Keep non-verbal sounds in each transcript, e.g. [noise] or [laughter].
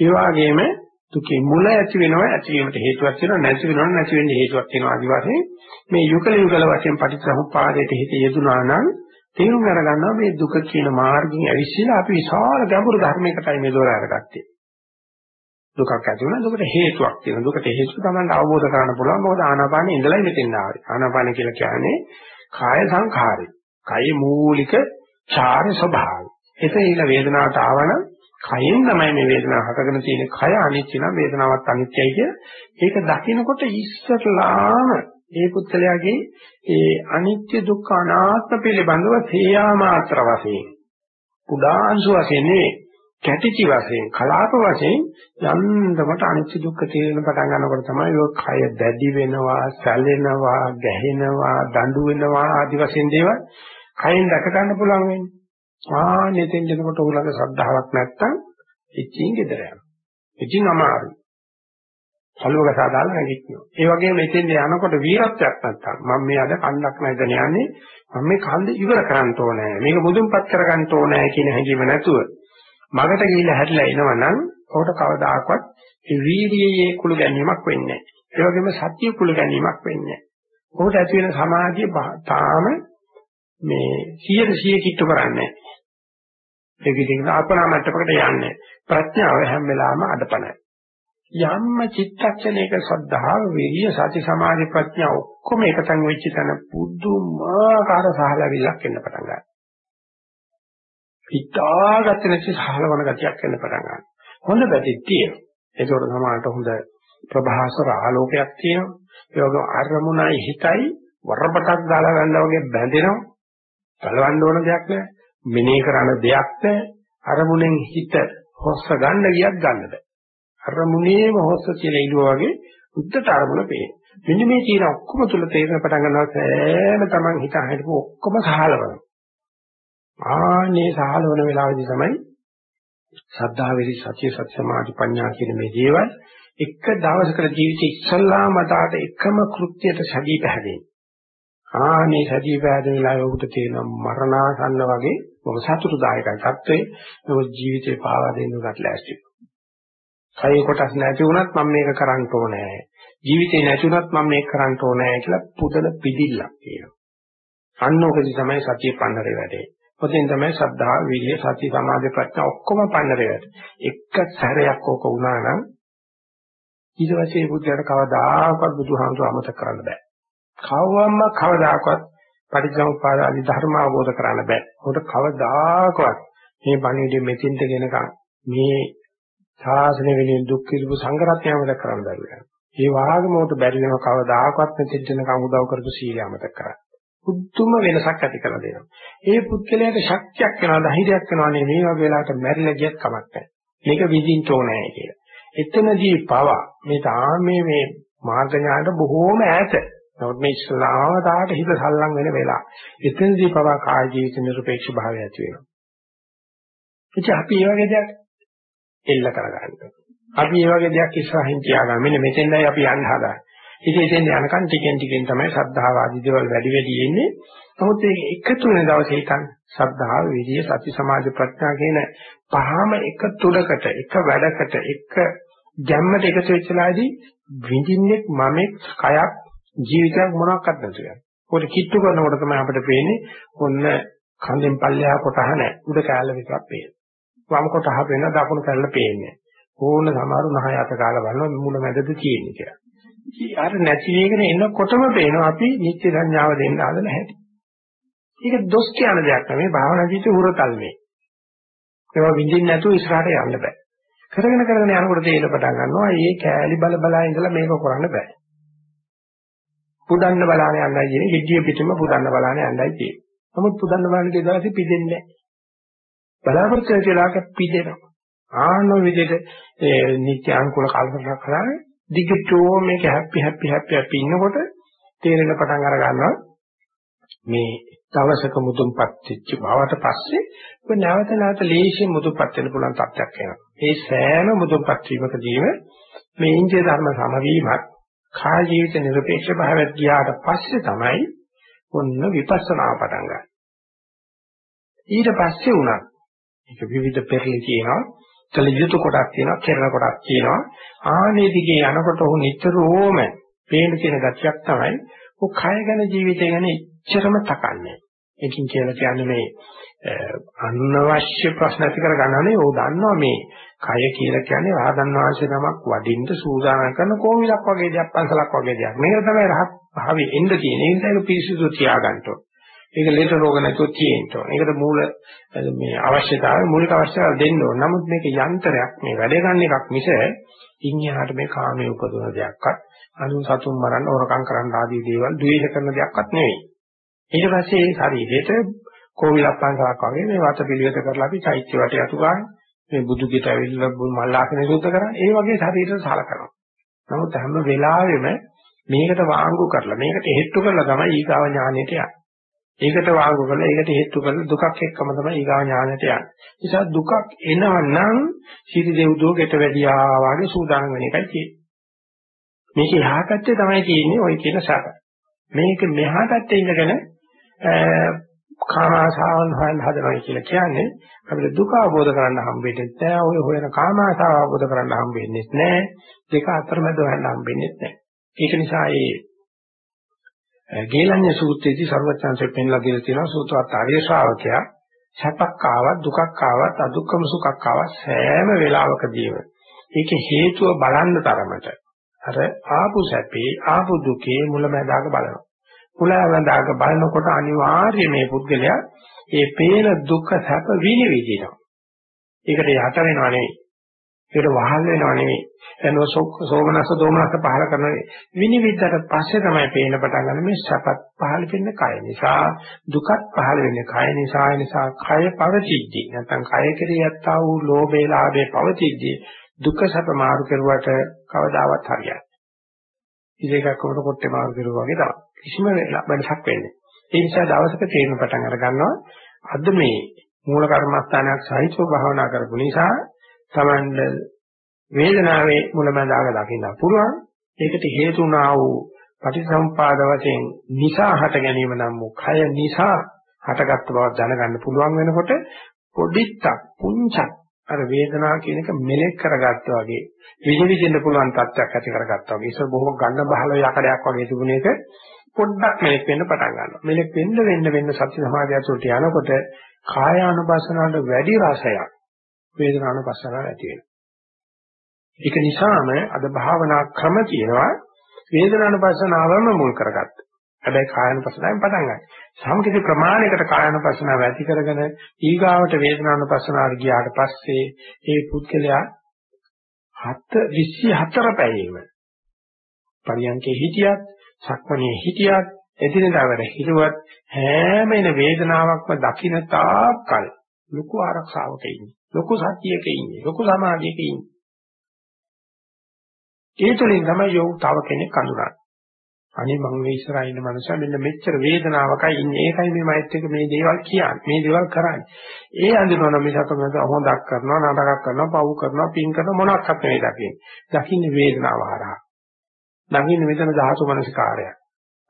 ඒ වගේම දුකේ මුල ඇති වෙනවා ඇති වීමට හේතුවක් තියෙනවා නැති වෙනවා නැති වෙන්න හේතුවක් තියෙනවා ආදි වශයෙන් මේ යුගල යුගල වශයෙන් පටිච්චසමුප්පාදයට හිත යෙදුනා නම් තේරුම් අරගන්නවා මේ දුක කියන මාර්ගයෙන් ඇවිස්සලා අපි විශාල ගැඹුරු ධර්මයකටයි මේ දොර අරගත්තේ. දුකක් ඇති වෙනවා දුකට හේතුවක් තියෙනවා. දුකට හේතුව තමයි අවබෝධ කරගන්න පුළුවන්. මොකද ආනාපානෙ ඉඳලා මෙතෙන් ආවේ. ආනාපානෙ කියලා කියන්නේ කාය සංඛාරය. කය මූලික චාර ස්වභාවය. එතන වේදනාවට ආවනම් කයෙන් තමයි මේ වේදනාව හටගෙන තියෙන්නේ. කය අනිත්‍ය නම් වේදනාවත් අනිත්‍යයි කිය. ඒක දකිනකොට ඉස්සරලාම ඒ පුත්කලයාගේ ඒ අනිත්‍ය දුක්ඛ අනාත්ම පිළිබඳව තේයා මාත්‍ර වශයෙන් කුඩා අංශු වශයෙන් නෙවෙයි කැටිචි වශයෙන් කලාප වශයෙන් යන්තමට අනිත්‍ය දුක්ඛ තේරෙන පටන් ගන්නකොට තමයි ඔය කය දැඩි වෙනවා, සැලෙනවා, ගැහෙනවා, දඬු වෙනවා ආදි වශයෙන් දේවල් කයෙන් දැක ගන්න පුළුවන් වෙන්නේ. ආනෙතෙන් දෙනකොට උගලක ශ්‍රද්ධාවක් නැත්තම් ඉච්චින් ගෙදර යනවා. ඉච්චින් අමාරුයි. සලුවක සාදාලා නැගිටිනවා. ඒ වගේම මෙතෙන් යනකොට වීරත්වයක් නැත්තම් මම මේ අද කණ්ඩක් නැදන යන්නේ මම මේ කන්ද ඉවර කරන්න ඕනේ. මේක මුදුන්පත් කරගන්න ඕනේ කියන හැඟීම නැතුව මගට ගිහිල්ලා හැරිලා එනවනම් ඔහුට කවදාකවත් ඒ වීර්යයේ කුළු ගැනීමක් වෙන්නේ නැහැ. ඒ වගේම සත්‍ය කුළු ගැනීමක් වෙන්නේ නැහැ. ඔහුට ඇති වෙන සමාධිය තාම මේ 100 100 කිට්ටු කරන්නේ ඒක ඉතින් අපනා මට්ටමකට යන්නේ. ප්‍රඥාව හැම වෙලාවෙම අඩපණයි යම්ම චිත්තක්ෂණයක ශ්‍රද්ධාව විරිය සති සමාධි ප්‍රඥා ඔක්කොම එකතෙන් වෙච්ච තැන පුදුමාකාර සහලවිලක් එන්න පටන් ගන්නවා. හිතාගත්ත නැති සහලවන ගතියක් එන්න පටන් ගන්නවා. හොඳ පැතිත් තියෙනවා. ඒකෝර සමානට හොඳ ප්‍රභාසර ආලෝකයක් තියෙනවා. ඒ වගේම අරමුණයි හිතයි වරපටක් දාලා ගන්නවා වගේ බැඳෙනවා. බලවන්න ඕන දෙයක් නෑ. මෙනේ කරන දෙයක් නෑ. අරමුණෙන් හිත හොස්ස ගන්න ගියත් ගන්න බෑ. අරමුණේම හොස්ස කියලා ඉලුවා වගේ උද්දට අරමුණ පේන. මෙන්න මේ තියෙන ඔක්කොම තුල තේරෙන පටන් ගන්නවා සෑම තමන් හිත හිටපු ඔක්කොම සහලවන. ආනේ සහලවන වෙලාවේදී තමයි සද්ධා වෙරි සත්‍ය සත්‍ය සමාධි ප්‍රඥා කියන මේ දේවල් එක දවසකට ජීවිතේ ඉස්සල්ලාම මතාට එකම කෘත්‍යයට සැදී පැහැදෙන්නේ. ආනේ සතිය පෑදෙන වෙලාවේ ඔබට තේරෙන මරණාසන්න වගේ මොක සතුටුදායකයි තත්ත්වේ ඔබ ජීවිතේ පාවා දෙන්න උනත් ලෑස්ති. කය කොටස් නැති වුණත් මම මේක කරන්න ඕනේ. ජීවිතේ නැති වුණත් මම මේක කරන්න ඕනේ කියලා පුදල පිළිල්ලක් තියෙනවා. අන්නෝකදී තමයි සතිය පන්නරේ වැඩේ. ඔතෙන් තමයි ශ්‍රද්ධා, විරිය, සති, සමාධි, ප්‍රඥා ඔක්කොම පන්නරේ වැඩේ. එක සැරයක් ඕක වුණා නම් ඊට පස්සේ බුද්ධයාට කවදාකවත් බුදුහාමුදුර අමතක කරන්න බෑ. කවවම්ම කවදාකවත් පටිච්චසමුප්පාද ආදී ධර්ම අවබෝධ කරන්න බෑ. උකට කවදාකවත් මේ පණිවිඩෙ මෙතින්ට ගෙනකම් මේ සාසන වෙනුවෙන් දුක් විඳපු සංගරත්නයමද කරන්න බැහැ. ඒ වාගේම උට බැරි වෙනව කවදාකවත් මෙතින්ට ගෙනකම් උදව් කරපු සීලයමද කරන්න. පුදුම වෙනසක් ඇති කරලා දෙනවා. ඒ පුද්ගලයාට ශක්තියක් වෙනවා, ධෛර්යයක් වෙනවා නේ මේ වගේ වෙලාවට මැරිලා ගියත් කමක් නැහැ. මේක විඳින්න ඕනේ කියලා. එතනදී පවා මේ තාමේ මේ මාර්ග ඥානට බොහෝම ඈත නමුත් මේ ඉස්ලාමතාවට හිත සල්ලම් වෙන වෙලාව. එතනදී පවා කාය ජීවිත නිර්පේක්ෂ භාවය ඇති වෙනවා. ඉතින් අපි මේ වගේ දෙයක් එල්ල කරගන්නවා. අපි මේ වගේ දෙයක් ඉස්සරහින් තියාගන්න. මෙන්න මෙතෙන්දයි අපි යන්න හදාන්නේ. ඉතින් එතෙන් යනකන් ටිකෙන් ටිකෙන් තමයි ශ්‍රද්ධාව ආදී දේවල් වැඩි වැඩි එන්නේ. නමුත් ඒක එකතු වෙන දවසේ හිතන්න ශ්‍රද්ධාව, විරිය, සති, සමාධි, ප්‍රඥා කියන පහම එක තුඩකට, එක වැඩකට, එක ගැම්මට එකතු වෙච්චලාදී විඳින්නේ මමෙක්, කයක්, ජීවිතයක් මොනවාක්වත් නැතු වෙනවා. පොඩි කිට්ටු කරනකොට තමයි අපිට පේන්නේ ඔන්න කන්දෙන් පල්ලෙහා කොටහ නැහැ. උඩ කෑල්ල විතරක් පේනවා. වම් කොටහ පේන දකුණු කෑල්ල පේන්නේ. ඕන සමහරු නහය අත කාලා බලනවා මුල මැදද තියෙන්නේ කියලා. අර නැති වෙගෙන එනකොටම පේනවා අපි නිත්‍ය සංඥාව දෙන්න හදන හැටි. ඒක දොස් කියන දෙයක් නෙමෙයි භාවනා ජීවිතේ උරතල් මේ. ඒවා විඳින්න නැතුව ඉස්සරහට යන්න බෑ. කරගෙන කරගෙන යනකොට තේරෙන්න පටන් ගන්නවා මේ කෑලි බල බලා ඉඳලා මේක කරන්න බෑ. පුදන්න බලාන යන්නයි කියන්නේ ගෙඩිය පිටම පුදන්න බලාන යන්නයි කියන්නේ. නමුත් පුදන්න බලාන කියන දවසේ පිදෙන්නේ නැහැ. බලාපොරොත්තු වෙන වෙලාවක පිදෙනවා. ආනෝ විදිහට ඒ නිත්‍ය අනුකූල කල්පනා කරලා දිගටෝ මේක හැපි හැපි හැපි හැපි ඉන්නකොට තේරෙන පටන් අර ගන්නවා මේ දවසක මුදුන්පත් වෙච්ච බවට පස්සේ ඔය නැවත නැවත ලේසියෙන් මුදුන්පත් වෙන්න පුළුවන් තත්ත්වයක් එනවා. ඒ සෑම මුදුන්පත් වීමකදීම මේ ඉන්දිය ධර්ම සමවීමත් කාය ජීවිත නිර්පේක්ෂ භාවයට ගියාට පස්සේ තමයි ඔන්න විපස්සනා පටන් ගන්න. ඊට පස්සේ උනත් ඒක විවිධ පෙරලි තියෙනවා. කළ යුතු කොටක් තියෙනවා, කෙරෙන කොටක් තියෙනවා. ආනේ දිගේ යනකොට ඔහු නිතරම පේන තියෙන ගතියක් තමයි ඔය කය ගැන ජීවිතය ගැන එච්චරම තකන්නේ. ඒකින් කියලා කියන්නේ මේ අනවශ්‍ය ප්‍රශ්න ඇති කර ගන්නනේ ඕ දන්නවා මේ කය කියලා කියන්නේ රහතන් වහන්සේ නමක් වඩින්න සූදානම් කරන කෝවිලක් වගේ දෙයක් පන්සලක් වගේ දෙයක්. මේක තමයි රහත් භාවයේ එන්න තියෙන. ඒ නිසා ඒක පිරිසිදු තියාගන්න ඕන. ඒක ලෙඩ රෝග නැතුව තියෙන්න ඕන. ඒකට මූල මේ අවශ්‍යතාවය මූලික අවශ්‍යතාවය දෙන්න ඕන. නමුත් මේක යන්ත්‍රයක් මේ වැඩ ගන්න එකක් මිස ඉන්හිහාට මේ කාමයේ උපදවන දෙයක්වත් අනු සතුන් මරන්න හොරකම් කරන්න ආදී දේවල් ද්වේෂ කරන දෙයක්වත් නෙවෙයි. ඊට පස්සේ ඒ ශරීරයට කෝවිලක් පන්සලක් වගේ මේ වත පිළිවෙත කරලා අපි චෛත්‍ය වටේ අතු ගන්න මේ බුදු ගෙට ඇවිල්ලා මල්ලාසනේ සුද්ධ කරන්නේ ඒ වගේ ශරීරයට සලකනවා. නමුත් හැම වෙලාවෙම මේකට වාංගු කරලා මේකට හේතු කරලා තමයි ඊගාව ඥානෙට යන්නේ. ඒකට වාංගු කරලා ඒකට හේතු කරලා දුකක් එක්කම තමයි ඊගාව ඥානෙට යන්නේ. නිසා දුකක් එනවනම් සිටි දෙව්දුව ගෙට වැඩියා වගේ සූදානම් වෙන එකයි තියෙන්නේ. මේක එහා පැත්තේ තමයි තියෙන්නේ ওই කියන සැප. මේක මෙහා පැත්තේ ඉඳගෙන කාම ආශාවන් හොයන්න හදනවා කියලා කියන්නේ අපිට දුක අවබෝධ කරගන්න හම්බෙන්නේ නැහැ. ඔය හොයන කාම ආශාව අවබෝධ කරගන්න හම්බෙන්නේ නැහැ. දෙක අතරමැද හොයන්න හම්බෙන්නේ නැහැ. ඒක නිසා මේ ගේලඤ්ඤ සූත්‍රයේදී සර්වචන්සේ පෙන්ලා දෙලා තියෙනවා සූත්‍රවත් ආර්ය ශ්‍රාවකයා සැපක් ආවත් දුකක් ආවත් අදුක්කම සුඛක් ආවත් සෑම වෙලාවකදීම ඒක හේතුව බලන්න තරමට අර ආපු සැපේ ආපු දුකේ මුලැමැදාක බලනවා. මුලැමැදාක බලනකොට අනිවාර්යයෙන් මේ පුද්ගලයා ඒ පේන දුක සැප විනිවිදිනවා. ඒකට යට වෙනව නෙවෙයි. ඒකට වහල් වෙනව නෙවෙයි. එනෝ සෝමනස දෝමනස පහල කරන විනිවිදට පස්සේ තමයි පේන පටන් ගන්න මේ සැපත් පහල වෙන්නේ කය නිසා දුකත් පහල වෙන්නේ කය නිසා ඒ නිසා කය පවතිද්දී නැත්නම් කය කෙරෙහි යත්තා වූ ලෝභේ ලාභේ පවතිද්දී දුක සැප මාරු කරුවට කවදාවත් හරියන්නේ. ඉතින් එකක් කොටේ මාරු කරුවා වගේ තමයි. කිසිම වෙනසක් වෙන්නේ. ඒ නිසා දවසක තේරෙන පටන් අර ගන්නවා අද මේ මූල කර්මස්ථානයක් සහිතව භාවනා කරපු නිසා තමන්ද වේදනාවේ මුලමඳාක දකින්න පුළුවන්. ඒකට හේතුණා වූ පටිසම්පාද වශයෙන් නිසා හට ගැනීම නම් වූ කය නිසා හටගත් බව දැනගන්න පුළුවන් වෙනකොට පොඩිත්තක් පුංචක් අර වේදනාව කියන එක මෙලෙක් කරගත්තා වගේ විවිධින්න පුළුවන් තත්ත්වයක් ඇති කරගත්තා වගේ ඉතින් බොහොම ගන්න බහල යකඩයක් වගේ තිබුණ එක පොඩ්ඩක් මෙලෙක් වෙන්න පටන් ගන්නවා. මෙලෙක් වෙන්න වෙන්න වෙන්න සත්‍ය සමාධිය ඇතුළට යනකොට කායානුපස්සනාවට වැඩි රසයක් වේදනානුපස්සනාව ඇති වෙනවා. ඒක නිසාම අද භාවනා ක්‍රම කියනවා වේදනානුපස්සනාවම මුල් කරගත්තා. හැබැයි කායනුපස්සනාවෙන් පටන් ගන්න. සමකිත ප්‍රමාණයකට කායනුපස්සනාව ඇති කරගෙන ඊගාවට වේදනානුපස්සනාවට ගියාට පස්සේ ඒ පුද්ගලයා 7 24 පැයෙම පරියන්කේ හිටියත්, සක්මණේ හිටියත්, එදිනෙදා වැඩ හිටුවත් හැම එන වේදනාවක්ම දකින්න තාක්කල් ලොකු ආරක්ෂාවක ඉන්නේ. ලොකු සතියක ඉන්නේ. ලොකු සමාධියක ඉන්නේ. ඒ තුලින් තමයි යෝග තව කෙනෙක් අඳුරන්නේ. අනේ මම මේ ඉස්සරහා ඉන්න මනුස්සයා මෙන්න මෙච්චර වේදනාවකයි ඉන්නේ. ඒකයි මේ මයිත් එක මේ දේවල් කියන්නේ. මේ දේවල් කරන්නේ. ඒ අඳුනන මිසක මම හොඳක් කරනවා, නරකක් කරනවා, පව් කරනවා, පින් කරනවා මොනක්වත් නෙවෙයි දකින්නේ. දකින්නේ වේදනාව හරහා. දකින්නේ මෙතන ධාතු මනසිකාරයක්.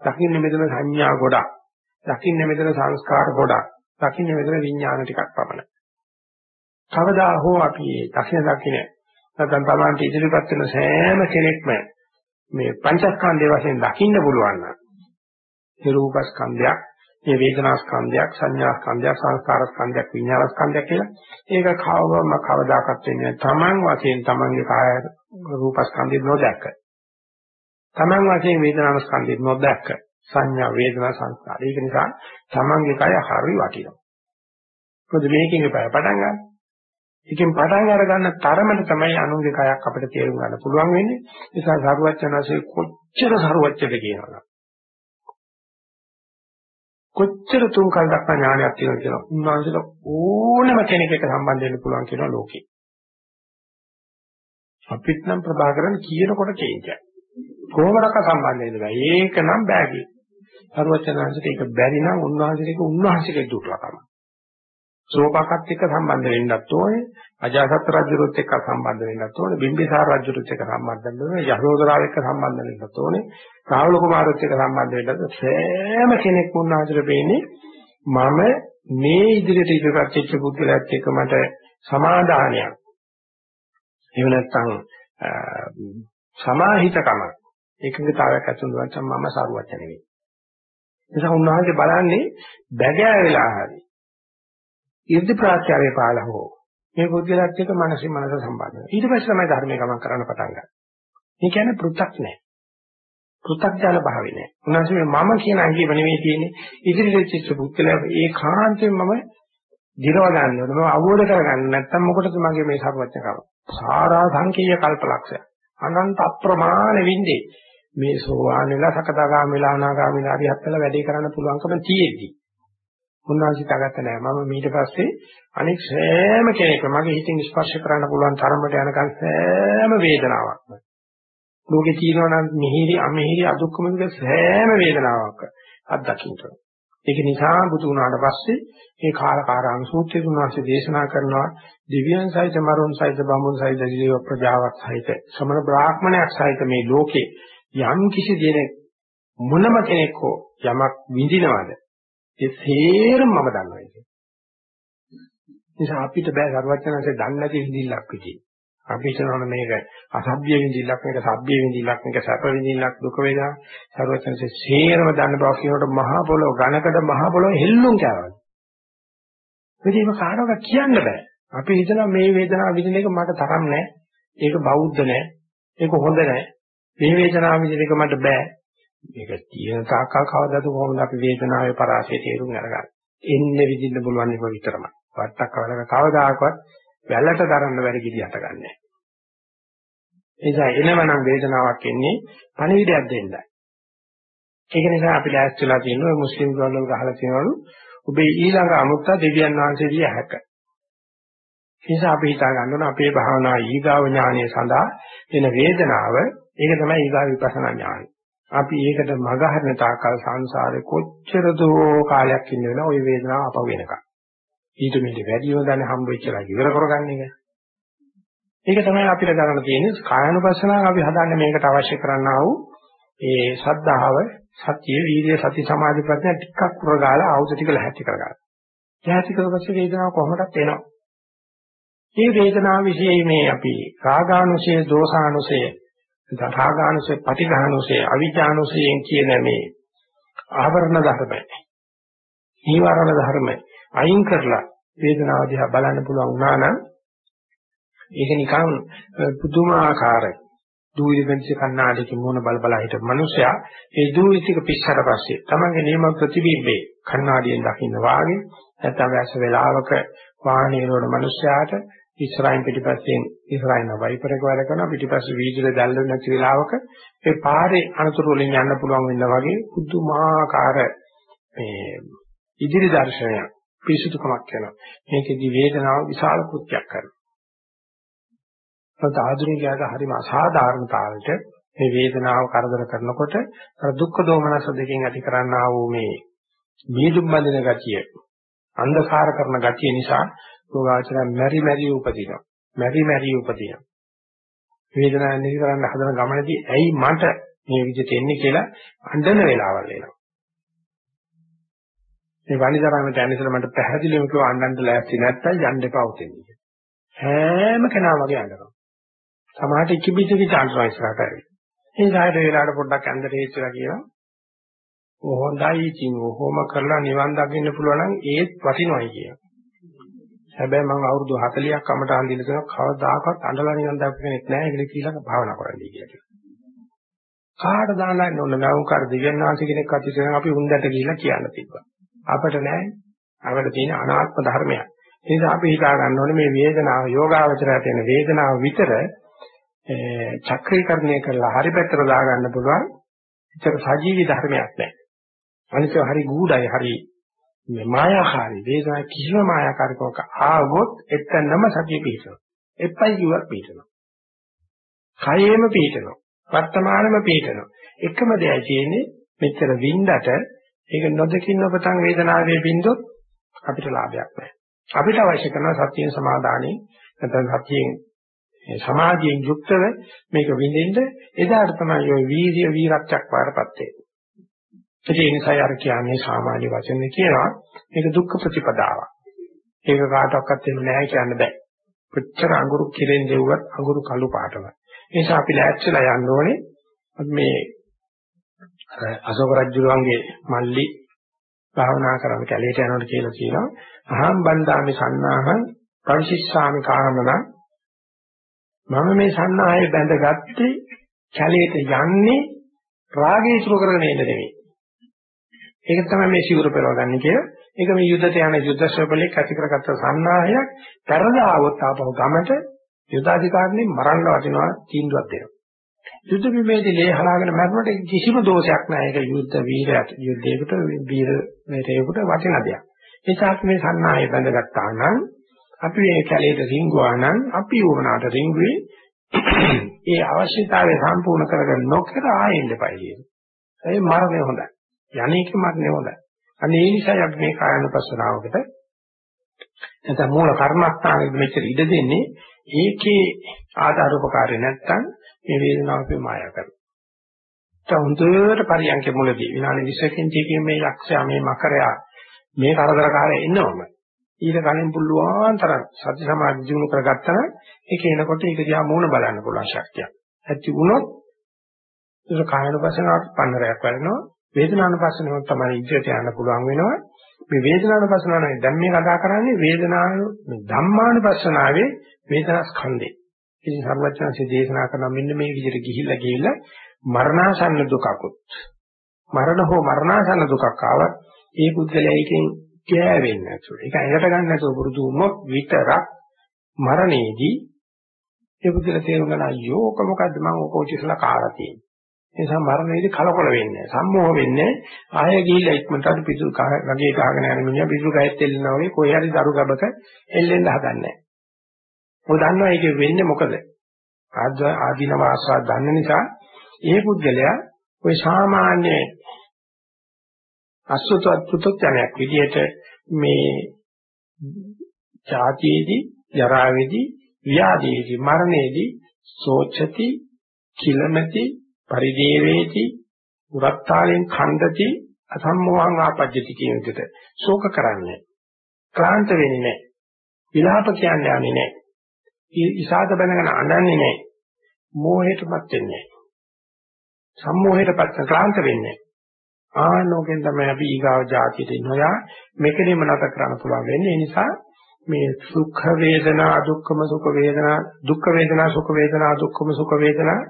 දකින්නේ මෙතන සංඥා ගොඩක්. දකින්නේ මෙතන සංස්කාර ගොඩක්. දකින්නේ මෙතන විඥාන ටිකක් පමණයි. කවදා හෝ අපි දකින දකින නැත්නම් Tamante ඉදිරිපත් වෙන සෑම කෙනෙක්ම මේ පංචස්කන්ධය වශයෙන් දකින්න පුළුවන් නම් ඒ රූපස්කන්ධයක්, මේ වේදනාස්කන්ධයක්, සංඥාස්කන්ධයක්, සංස්කාරස්කන්ධයක්, විඤ්ඤාණස්කන්ධයක් කියලා ඒක කවවම කවදාකත් වෙන්නේ තමන් වශයෙන් තමන්ගේ කාය රූපස්කන්ධය නොදැක්ක. තමන් වශයෙන් වේදනාස්කන්ධය නොදැක්ක. සංඥා වේදනා සංස්කාර. ඒක නිසා තමන්ගේ කය හරි වටිනවා. මොකද මේකෙන් පටන් ගන්න. ඒකෙන් පටන් අර ගන්න තරමට තමයි අනුන්ගේ කයක් අපිට තේරුම් ගන්න පුළුවන් වෙන්නේ. ඒ නිසා සරුවච්චනසේ කොච්චර සරුවච්චද කියනවා. කොච්චර තුන් කල් දක්වා ඥානයක් තියෙනවද කියලා උන්වහන්සේට ඕනම කෙනෙකුට සම්බන්ධ වෙන්න පුළුවන් කියනවා ලෝකේ. අපිට නම් ප්‍රභාකරන් කියනකොට කේන්තිය. කොහොමඩක සම්බන්ධ වෙන්න බෑ. ඒක නම් බෑ කිය. සරුවච්චනහන්සේට ඒක බැරි නම් උන්වහන්සේට ඒක උන්වහන්සේගේ දුර්ලභම. ශෝකකත් එක්ක සම්බන්ධ වෙන්නත් ඕනේ. අජාසත් රජුරුත් එක්ක සම්බන්ධ වෙන්නත් ඕනේ. බිම්බිසාර රජුරුත් එක්ක සම්බන්ධ වෙන්න ඕනේ. යශෝදරාව එක්ක සම්බන්ධ වෙන්නත් ඕනේ. රාහුල කුමාරත් එක්ක සම්බන්ධ වෙන්නත් සෑම කෙනෙක් වුණාට වෙන්නේ මම මේ ඉදිරියට ඉදිරියට වෙච්ච පුද්ගලයාත් එක්ක මට සමාදානයක්. එහෙම නැත්නම් සමාහිතකම එකඟතාවයක් ඇති වුණාම මම සාරුවච්ච නෙවෙයි. නිසා උන්වහන්සේ බලන්නේ බැගෑ වෙලා හරි. ඉර්ධි ප්‍රාත්‍යාවේ පාලා හෝ මේ බුද්ධිලත් එක්ක මානසික මනස සම්බන්ධ වෙනවා. ඊට පස්සේ තමයි ධර්මයේ ගමන් කරන්න පටන් ගන්නේ. මේ කියන්නේ පෘ탁 නෑ. පෘ탁ජාල භාවේ නෑ. උන්වහන්සේ මම කියන අංගීව නෙවෙයි තියෙන්නේ. ඉදිරියට චිත්ත පුද්ගලයා ඒකාන්තයෙන් මම දිරව ගන්න ඕනේ. මම අවබෝධ කරගන්න නැත්නම් මොකටද මගේ මේ සර්වඥකම? සාරා සංකීය කල්පලක්ෂය. අනන්ත අප්‍රමාණ වින්දේ. මේ සෝවාන් වෙලා සකදාගාම වෙලා අනාගාම වෙලා හරියට වෙලා වැඩේ කරන්න පුළුවන්කම තියෙද්දි. උන්වහන්සේ තාගත්ත නෑ. මම ඊට පස්සේ අනෙක් සෑම කෙනෙක්ම මගේ හිතින් ස්පර්ශ කරන්න පුළුවන් තරමට යනකන් සෑම වේදනාවක්ම. ලෝකේ තියෙනවා නම් මිහිරි අමිහිරි අදුක්කම විදිහ සෑම වේදනාවක් අත්දකින්න. ඒක නිසා බුදු වුණාට පස්සේ මේ කාලකාරාම සූත්‍රය උන්වහන්සේ දේශනා කරනවා දිව්‍යයන් සහිත මරුන් සහිත බඹුන් සහිත දිව ප්‍රජාවක් සහිත සමන බ්‍රාහ්මණයක් සහිත මේ ලෝකේ යම් කිසි දෙයක් මොනම කෙනෙක් හෝ යමක් විඳිනවද ඒ සේරම මම දන්නවා ඒක. නිසා අපිට බෑ සර්වඥාන්සේ දන්නේ නැති විඳිල්ලක් විදිහේ. අපි හිතනවා මේක අසභ්‍ය විඳිල්ලක් මේක සભ્ય විඳිල්ලක් මේක සැප විඳිල්ලක් දුක වේදනා සර්වඥන්සේ සේරම දන්න බව කියනකොට මහා පොළොව ඝනකඩ මහා පොළොව හෙල්ලුම් කරනවා. මේක කාටවත් කියන්න බෑ. අපි හිතනවා මේ වේදනාව විඳින එක මට තරම් නෑ. ඒක බෞද්ධ නෑ. ඒක හොඳ නෑ. මේ වේදනාව විඳින එක මට බෑ. මේක තියෙන තාක්කල් කවදාද කොහොමද අපි වේදනාවේ පරාසය තේරුම් අරගන්නේ. එන්නේ විඳින්න පුළුවන් එක විතරමයි. වට්ටක් කවදාක කවදාකවත් වැලට දරන්න බැරි ගිඩි හටගන්නේ. ඒ නිසා එනවනම් වේදනාවක් එන්නේ පණිවිඩයක් දෙන්නයි. ඒක නිසා අපි ලෑස්ති වෙලා තියෙනවා මුස්ලිම් ගෝලවල ගහලා තියෙනවලු ඔබේ ඊළඟ අමුත්ත දෙවියන් වහන්සේ දිය හැක. ඒ නිසා අපි හිතා ගන්න ඕන අපේ භාවනා ඊගාව ඥානය සඳහා එන වේදනාව ඒක තමයි ඊගා විපස්සනා ඥානය. අපි ඒකට මගහරින තාකල් සංසාරේ කොච්චර දෝ කාලයක් ඉන්න වෙන ওই වේදනාව අපව වෙනකම්. ඊට මෙට වැඩිව ගන්න හම්බ වෙච්චලා ඉවර කරගන්න එක. ඒක තමයි අපිට කරන්න තියෙන්නේ කායනුපස්සනාව අපි හදන්නේ මේකට අවශ්‍ය කරන්නා වූ ඒ සද්ධාව, සතිය, වීර්ය, සති, සමාධි ප්‍රඥා ටිකක් උරගාලා ආයුධ ටික ලැහැටි කරගන්න. ලැහැටි කරපස්සේ වේදනාව කොහොමදත් එනවා. මේ වේදනාව વિશે මේ අපි රාගානුසය, දෝසානුසය රාගානුසය, පටිඝානුසය, අවිජානුසයෙන් කියන මේ ආවරණ ධර්ම. නීවරණ ධර්ම අයින් කරලා වේදනාව දිහා බලන්න පුළුවන් වුණා නම් ඒක නිකන් පුදුමාකාරයි. දූවිලි වෙනස කන්නාඩියක මොන බල බල හිටපු මිනිසයා ඒ දූවිලි ටික පිස්සට පස්සේ තමන්ගේ නියම ප්‍රතිබිම්බේ කන්නාඩියෙන් දකින්න වාගේ නැත්නම් වැස්ස වෙලාවක වාහනේ යන මිනිසයාට ඉස්සරහින් පිටිපස්සෙන් ඉස්සරහින් වයිපර් එක වැඩ කරනවා. පිටිපස්සේ වීදුරේ දැල්වෙන්නේ නැති වෙලාවක ඒ පාරේ අනතුරු වලින් යන්න පුළුවන් වෙනවා වගේ පුදුමාකාර මේ ඉදිරි දර්ශනයක් පිරිසුදුකමක් වෙනවා. මේකෙදි වේදනාව විශාල කෘත්‍යයක් කරනවා. ඒත් ආධුනිකයාට හරිම අසාධාරණතාවයට මේ වේදනාව කරදර කරනකොට අර දුක්ඛ දෝමනස දෙකෙන් ඇති කරන්නා වූ මේ මීදුම් බඳින ගතිය අන්ධකාර කරන ගතිය නිසා යෝගාචරය මෙරි මෙරි උපදිනවා. මෙරි මෙරි උපදිනවා වේදනාව නිවි කරන්න හදන ගමනදී ඇයි මට මේ විදිහට එන්නේ කියලා අඬන වෙලාවල් එනවා මේ වනිදරාමට ඇනිසල මට පැහැදිලිවම කිව්ව අඬන්න ලෑස්ති නැත්තම් යන්න එපා උතෙන් හැම කෙනාම වගේ අඬනවා සමහරට ඉකිබිට විචාන්සලා ඉස්සරහට ඇවිත්. ඒ සායත වේලාවට පොඩ්ඩක් ඇඳට හේච්චලා කියනවා. හොඳයි ඉතින් ඔහොම කරලා නිවන් දකින්න පුළුවන් නම් ඒත් වටිනවයි කියනවා. හැබැයි මම අවුරුදු 40ක් අමට අඳින්න කරන කවදාකවත් අඬලා නිවන් දැක්ක කෙනෙක් නැහැ ඒක කියලා භාවනා කරන්නයි කියලා. කාට දානන්න ඕන නවුකාර දිව්‍යඥාන්සේ කෙනෙක් අතිශයෙන් අපි උන්දට ගිහිල්ලා කියන්න තිබ්බා. අපිට නෑ. අපිට තියෙන අනාත්ම ධර්මයක්. ඒ නිසා අපි හිතා ගන්න ඕනේ මේ වේදනාව යෝගාවචරයට එන වේදනාව විතර චක්‍රීකරණය කරලා හරි පැත්තට දාගන්න පුළුවන් ඒතර සජීවී ධර්මයක් නැහැ. අනිත් හරි ගූඩයි හරි මේ මායාකාරී වේදනා කිසිම මායාකාරකමක් ආවොත් එතනම සතිය පිහිටනවා. එපයි කිව්වත් පිහිටනවා. කයෙම පිහිටනවා. වර්තමානෙම පිහිටනවා. එකම දෙයයි තියෙන්නේ මෙච්චර වින්දට ඒක නොදකින්න ඔබතන් වේදනාවේ බින්දොත් අපිට ලාභයක් නැහැ. අපිට අවශ්‍ය කරන සතියෙන් සමාදානෙ නැත්නම් සතියෙන් සමාධියෙන් යුක්තව මේක විඳින්න එදාට තමයි ওই වීර්ය වීරත්වයක් පාරපත් වෙන්නේ. ඒ නිසා අර කියන්නේ සාමාන්‍ය වචනේ කියනවා මේක දුක්ඛ ප්‍රතිපදාවක්. ඒක කාටවත් එන්නේ නැහැ කියන්න බෑ. කොච්චර අඟුරු කිරෙන් දෙව්වත් අඟුරු කළු පාටමයි. ඒ නිසා අපි ලෑස්තිලා යන්න ඕනේ මේ අශෝක රජුගේ මල්ලි භාවනා කරන කැලේට යනකොට කියලා කියනවා අහම් බන්දාමි සන්නාහං පරිශිස්සාමි කාමන මම මේ සන්නාහය බැඳගත්තේ කැලේට යන්නේ රාගය ඉතුරු කරගෙන ඉන්න නෙවෙයි. ඒක තමයි මේ සිවුර පෙරවගන්නේ කියලා. ඒක මේ යුද්ධයට යන යුද්ධ ශ්‍රබලෙක් ඇති කරගත්ත සන්නාහයක් පෙරදාවොත් ආපහු ගමට යුද්ධාධිකාරිනේ මරන්න වටිනවා තීන්දුවක් දෙනවා. යුද්ධ විමේදී ලේ හලාගෙන මරනකොට කිසිම දෝෂයක් නැහැ. ඒක යුද්ධ වීරයට යුද්ධයකට වීර වේරයෙකුට වටින දෙයක්. ඒ නිසා මේ සන්නාහය බැඳගත්තා නම් අපි මේ කැලේට රිංගුවා නම් අපි වුණාට රිංගුවේ ඒ අවශ්‍යතාවය සම්පූර්ණ කරගන්න නොකර ආයෙන්න පයි. ඒ මරණය හොඳයි. යන්නේක මරණය හොඳයි. අනේ ඒ නිසා අපි මේ කායනුපස්සනාවකට නැත්නම් මූල කර්මස්ථානෙ මෙච්චර ඉඩ දෙන්නේ ඒකේ ආධාර උපකාරය නැත්තම් මේ වේදනාව අපේ මායා කරනවා. තවුන්තර පරියන්ක මුලදී විනාඩි 20කින් තියෙන මේ යක්ෂයා මේ මකරයා මේ කරදරකාරය එන්නවම ඊට කලින් පුළුවන් තරම් සති සමාධි දිනු කරගත්තා නම් ඒක එනකොට ඒක දිහා මූණ බලන්න පුළුවන් ශක්තියක්. ඇති වුණොත් ඒක කායනුපසනාවට පන්නරයක් වෙනවා. වේදනානුපසනාවට තමයි ඉදිරියට යන්න පුළුවන් වෙනවා. මේ වේදනානුපසනාවනේ දැන් මේ කතා කරන්නේ වේදනාව ධම්මානුපසනාවේ වේදනා ස්කන්ධේ. ඉතින් සර්වඥාන්සේ දේශනා කරන මෙන්න මේ විදිහට ගිහිල්ලා ගිහිල්ලා මරණාසන්න දුකකුත් මරණ හෝ මරණාසන්න දුකක් ආවත් ඒ පුද්ගලයා එකෙන් කෑවෙන්නේ නැතුව ඒක ඇඟට ගන්න නැතුව පුරුදු වුණොත් විතරක් මරණයේදී ඒ පුද්ගලයා තේරුම් ගන්න අයියෝ ඔක මොකද්ද මම ඔක ඔච්චරලා කාලා තියෙන්නේ ඒ නිසා මරණයේදී කලකොල වෙන්නේ. සම්මෝහ වෙන්නේ. ආය ගිහිල්ලා ඉක්මනට අර පිසු ගගේ ගහගෙන යන මිනිහා පිසු ගහෙත් එල්ලනවා වගේ කොහේ හරි දරු ගබක එල්ලෙන්න හදන්නේ. ඔය දන්නවා ඒක වෙන්නේ මොකද? ආදීනව ආස්වාද දන්න නිසා ඒ පුද්ගලයා ওই සාමාන්‍ය අසුත අත්පුතඥයක් විදිහට මේ ජාතියේදී ජරාවේදී ව්‍යාධියේදී මරණයේදී සෝචති කිලමති පරිදේවේති උරත්තාලෙන් ඛණ්ඩති අසම්මෝහං ආපජ්ජති කියන විදිහට ශෝක කරන්නේ ක්ලාන්ත වෙන්නේ නැහැ. විලාප කියන්නේ යන්නේ නැහැ. ඉසాత බඳගෙන අඬන්නේ නැහැ. මෝහයටපත් වෙන්නේ නැහැ. සම්මෝහයටපත් ක්ලාන්ත වෙන්නේ ආනෝකෙන් තමයි අපි ඊගාව જાතියට ඉන්නවා මේකෙදිම නැත කරන්න පුළුවන් වෙන්නේ. ඒ නිසා මේ සුඛ වේදනා දුක්ඛම සුඛ වේදනා දුක්ඛ වේදනා සුඛ වේදනා දුක්ඛම සුඛ වේදනා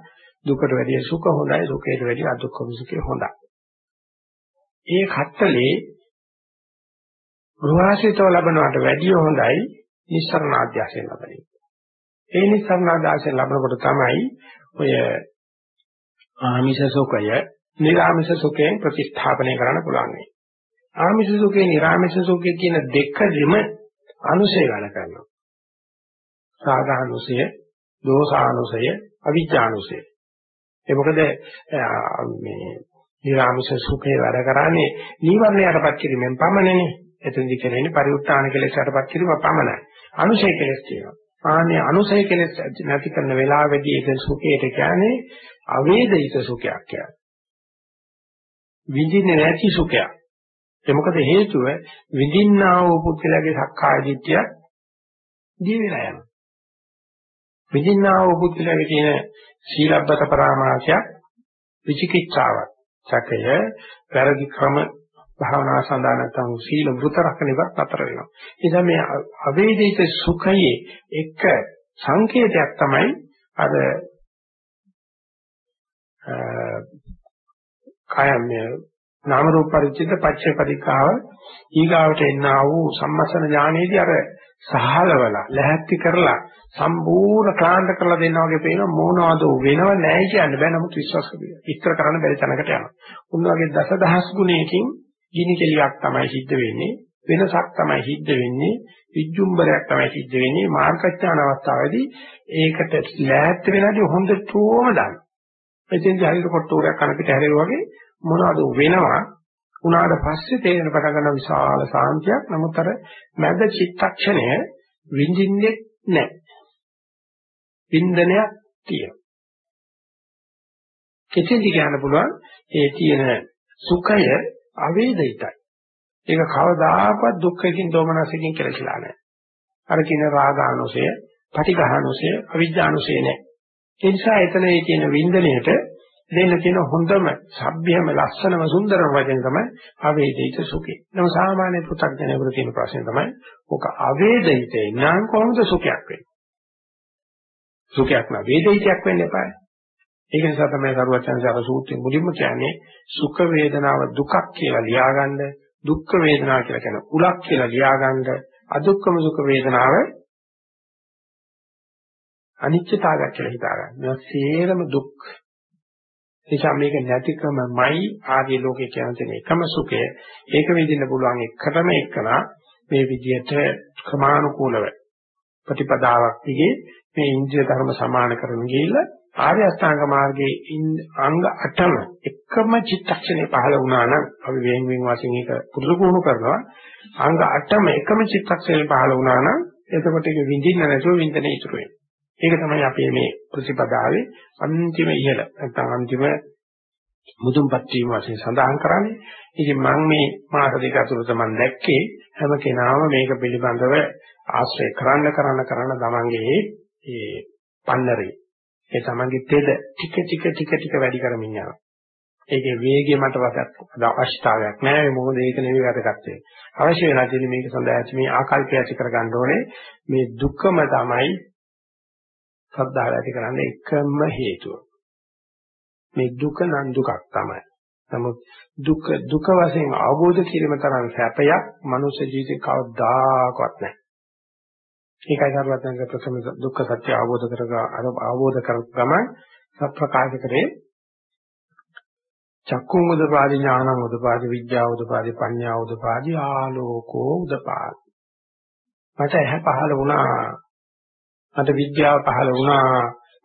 දුකට වැඩිය සුඛ හොඳයි සුඛයට වැඩිය අදුක්ඛම සුඛය හොඳයි. ඒ කත්තලේ ගෘහාසිතව ලබනවට වැඩිය හොඳයි නිස්සරණ අධ්‍යාසයෙන් ලබන එක. ඒ නිස්සරණ අධ්‍යාසයෙන් ලබනකොට තමයි ඔය ආමිෂ සුඛය, නිර්ආමිෂ සුඛයෙන් ප්‍රතිස්ථාපනය කරන්න පුළුවන්. ආමිෂ සුඛේ, නිර්ආමිෂ සුඛේ කියන දෙකෙදිම අනුසය වැඩ කරනවා. සාධානුසය, දෝසානුසය, අවිජ්ජානුසය. ඒ මොකද මේ නිරාමිෂ සුඛේ වැඩ කරන්නේ නීවරණයටපත් කිරීමෙන් පමණනේ. එතෙන්දි කියන්නේ පරිඋත්ථාන කෙලෙසටපත් කිරීම පමණයි. අනුශය කෙලෙස් කියනවා. ආනේ අනුශය කෙලෙස් නැති කරන වෙලාවෙදී ඒක සුඛයට කියන්නේ අවේදිත සුඛයක් කියන්නේ. විඳින්නේ නැති සුඛයක්. ඒ මොකද හේතුව විඳින්නා වූ පුද්ගලයාගේ සක්කාය දිට්ඨිය දී වෙලා යනවා. විඳින්නා වූ පුද්ගලයාගේ තියෙන සීලබ්බත පරාමාසයක් විචිකිච්ඡාවක් සැකය වැරදි ක්‍රම භාවනා සඳහා නැත්නම් සීල වෘත රකින්න ඉවත් අතර වෙනවා. ඒ නිසා මේ අවේදිත සුඛයේ එක සංකේතයක් තමයි අර කායම්‍ය නාම රූප පරිච්ඡේද පච්චේ පරිකාව ඊගාවට එන්නා වූ සම්මසන ඥානයේදී අර සහලවල ලැහැත්ති කරලා සම්පූර්ණ ක්ලාන්ත කරලා දෙන්නා වගේ පේන මොනවද වෙනව නැහැ කියන්න බෑ නමුත් විශ්වාස කරගන්න. ඉස්තර කරන්න බැරි තැනකට යනවා. උන් වගේ දසදහස් ගුණයකින් ගිනි කෙලියක් තමයි සිද්ධ වෙන්නේ. වෙනසක් තමයි සිද්ධ වෙන්නේ. විජ්ජුම්බරයක් තමයි සිද්ධ වෙන්නේ. මාර්ගඥාන අවස්ථාවේදී ඒකට ලෑහත් වෙලාදී හොඳටම දාන්න. එතෙන්දී හරියට කොට්ටෝරයක් කන පිට හැරෙවා වගේ මොනවද වෙනවා උනාට පස්සේ තේරෙන පටන් ගන්න විශාල සාන්තියක්. නමුත් අර මැද චිත්තක්ෂණය විඳින්නේ නැහැ. වින්දනයක් තියෙනවා. කෙටින්දි කියන්න පුළුවන් ඒ තියෙන සුඛය අවේදිතයි. ඒක කවදාකවත් දුක්ඛකින් දෝමනසකින් කෙලසිලා නැහැ. අර කියන රාගානුසය, පටිඝානුසය, අවිජ්ජානුසය නැහැ. ඒ නිසා එතන මේ තියෙන වින්දනයේට දෙන්න තියෙන හොඳම සભ્યම ලස්සනම සුන්දරම වචන තමයි අවේදිත සුඛේ. නම් සාමාන්‍ය පු탁ජනකට තියෙන ප්‍රශ්නේ තමයි ඔක අවේදිතේ නම් කොහොමද සුඛයක් වෙන්නේ? සුඛයක් නා වේදිතයක් වෙන්න එපායි. ඒක නිසා තමයි සරුවචන්සාර සූත්‍රයේ මුලින්ම කියන්නේ සුඛ වේදනාව දුකක් කියලා ලියාගන්න දුක්ඛ වේදනාව කියලා කියන උලක් කියලා ලියාගන්න අදුක්ඛම සුඛ වේදනාව අනිත්‍යතාවයක් කියලා හිතාගන්න. මේවා සේරම දුක් නිසා මේක නැතිකමයි ආදී ලෝකේ කියන තැන එකම සුඛය. ඒක විඳින්න පුළුවන් එකටම එකනා මේ විදිහට ක්‍රමානුකූලව ප්‍රතිපදාවක් දිගේ මේ ඉන්ද්‍රිය ධර්ම සමාන කරන ගිහිල්ලා ආර්ය අෂ්ටාංග මාර්ගයේ අංග 8ම එකම චිත්තක්ෂණේ පහළ වුණා නම් අපි වෙන් වෙන් වශයෙන් ඒක පුරුදු පුහුණු කරනවා අංග 8ම එකම චිත්තක්ෂණේ පහළ වුණා නම් එතකොට ඒක විඳින්න නැතුව විඳින ඉතුරු වෙනවා ඒක තමයි අපේ මේ ප්‍රතිපදාවේ අන්තිම ඉහළ නැත්නම් අන්තිම මුදුන්පත් වීම වශයෙන් සඳහන් කරන්නේ. ඉතින් මම මේ මාස දෙක ඇතුළත මම දැක්කේ හැම කෙනාම මේක පිළිබඳව ආශ්‍රය කරන්න කරන්න කරන්න තමන්ගේ ඒ පන්නරේ ඒ තමන්ගේ තෙද ටික ටික ටික ටික වැඩි කරමින් යනවා. ඒකේ වේගය මට වදක් අවශ්‍යතාවයක් නැහැ මොකද ඒක නෙවෙයි වැදගත් වෙන්නේ. අවශ්‍ය වෙලා තියෙන්නේ මේක සඳහා ඇති මේ ආකල්පය ඇති කරගන්න ඕනේ. මේ දුකම තමයි ශ්‍රද්ධාව ඇති කරන්න එකම හේතුව. මේ දුක නම් දුකක් තමයි. නමුත් දුක දුක වශයෙන් අවබෝධ කිරීම තරම් සැපයක් මනුෂ්‍ය ජීවිතේ කවදාකවත් නැහැ. ඒකයි සර්වඥයන්ගේ ප්‍රථම දුක්ඛ සත්‍ය අවබෝධ කරගා අවබෝධ කර ගමන් සත්‍प्रකාශ කරේ චක්කුං උදපාදි ඥානං උදපාදි විද්‍යාව උදපාදි පඤ්ඤා උදපාදි ආලෝකෝ උදපාදි මට ඇහැ පහළ වුණා මට විද්‍යාව පහළ වුණා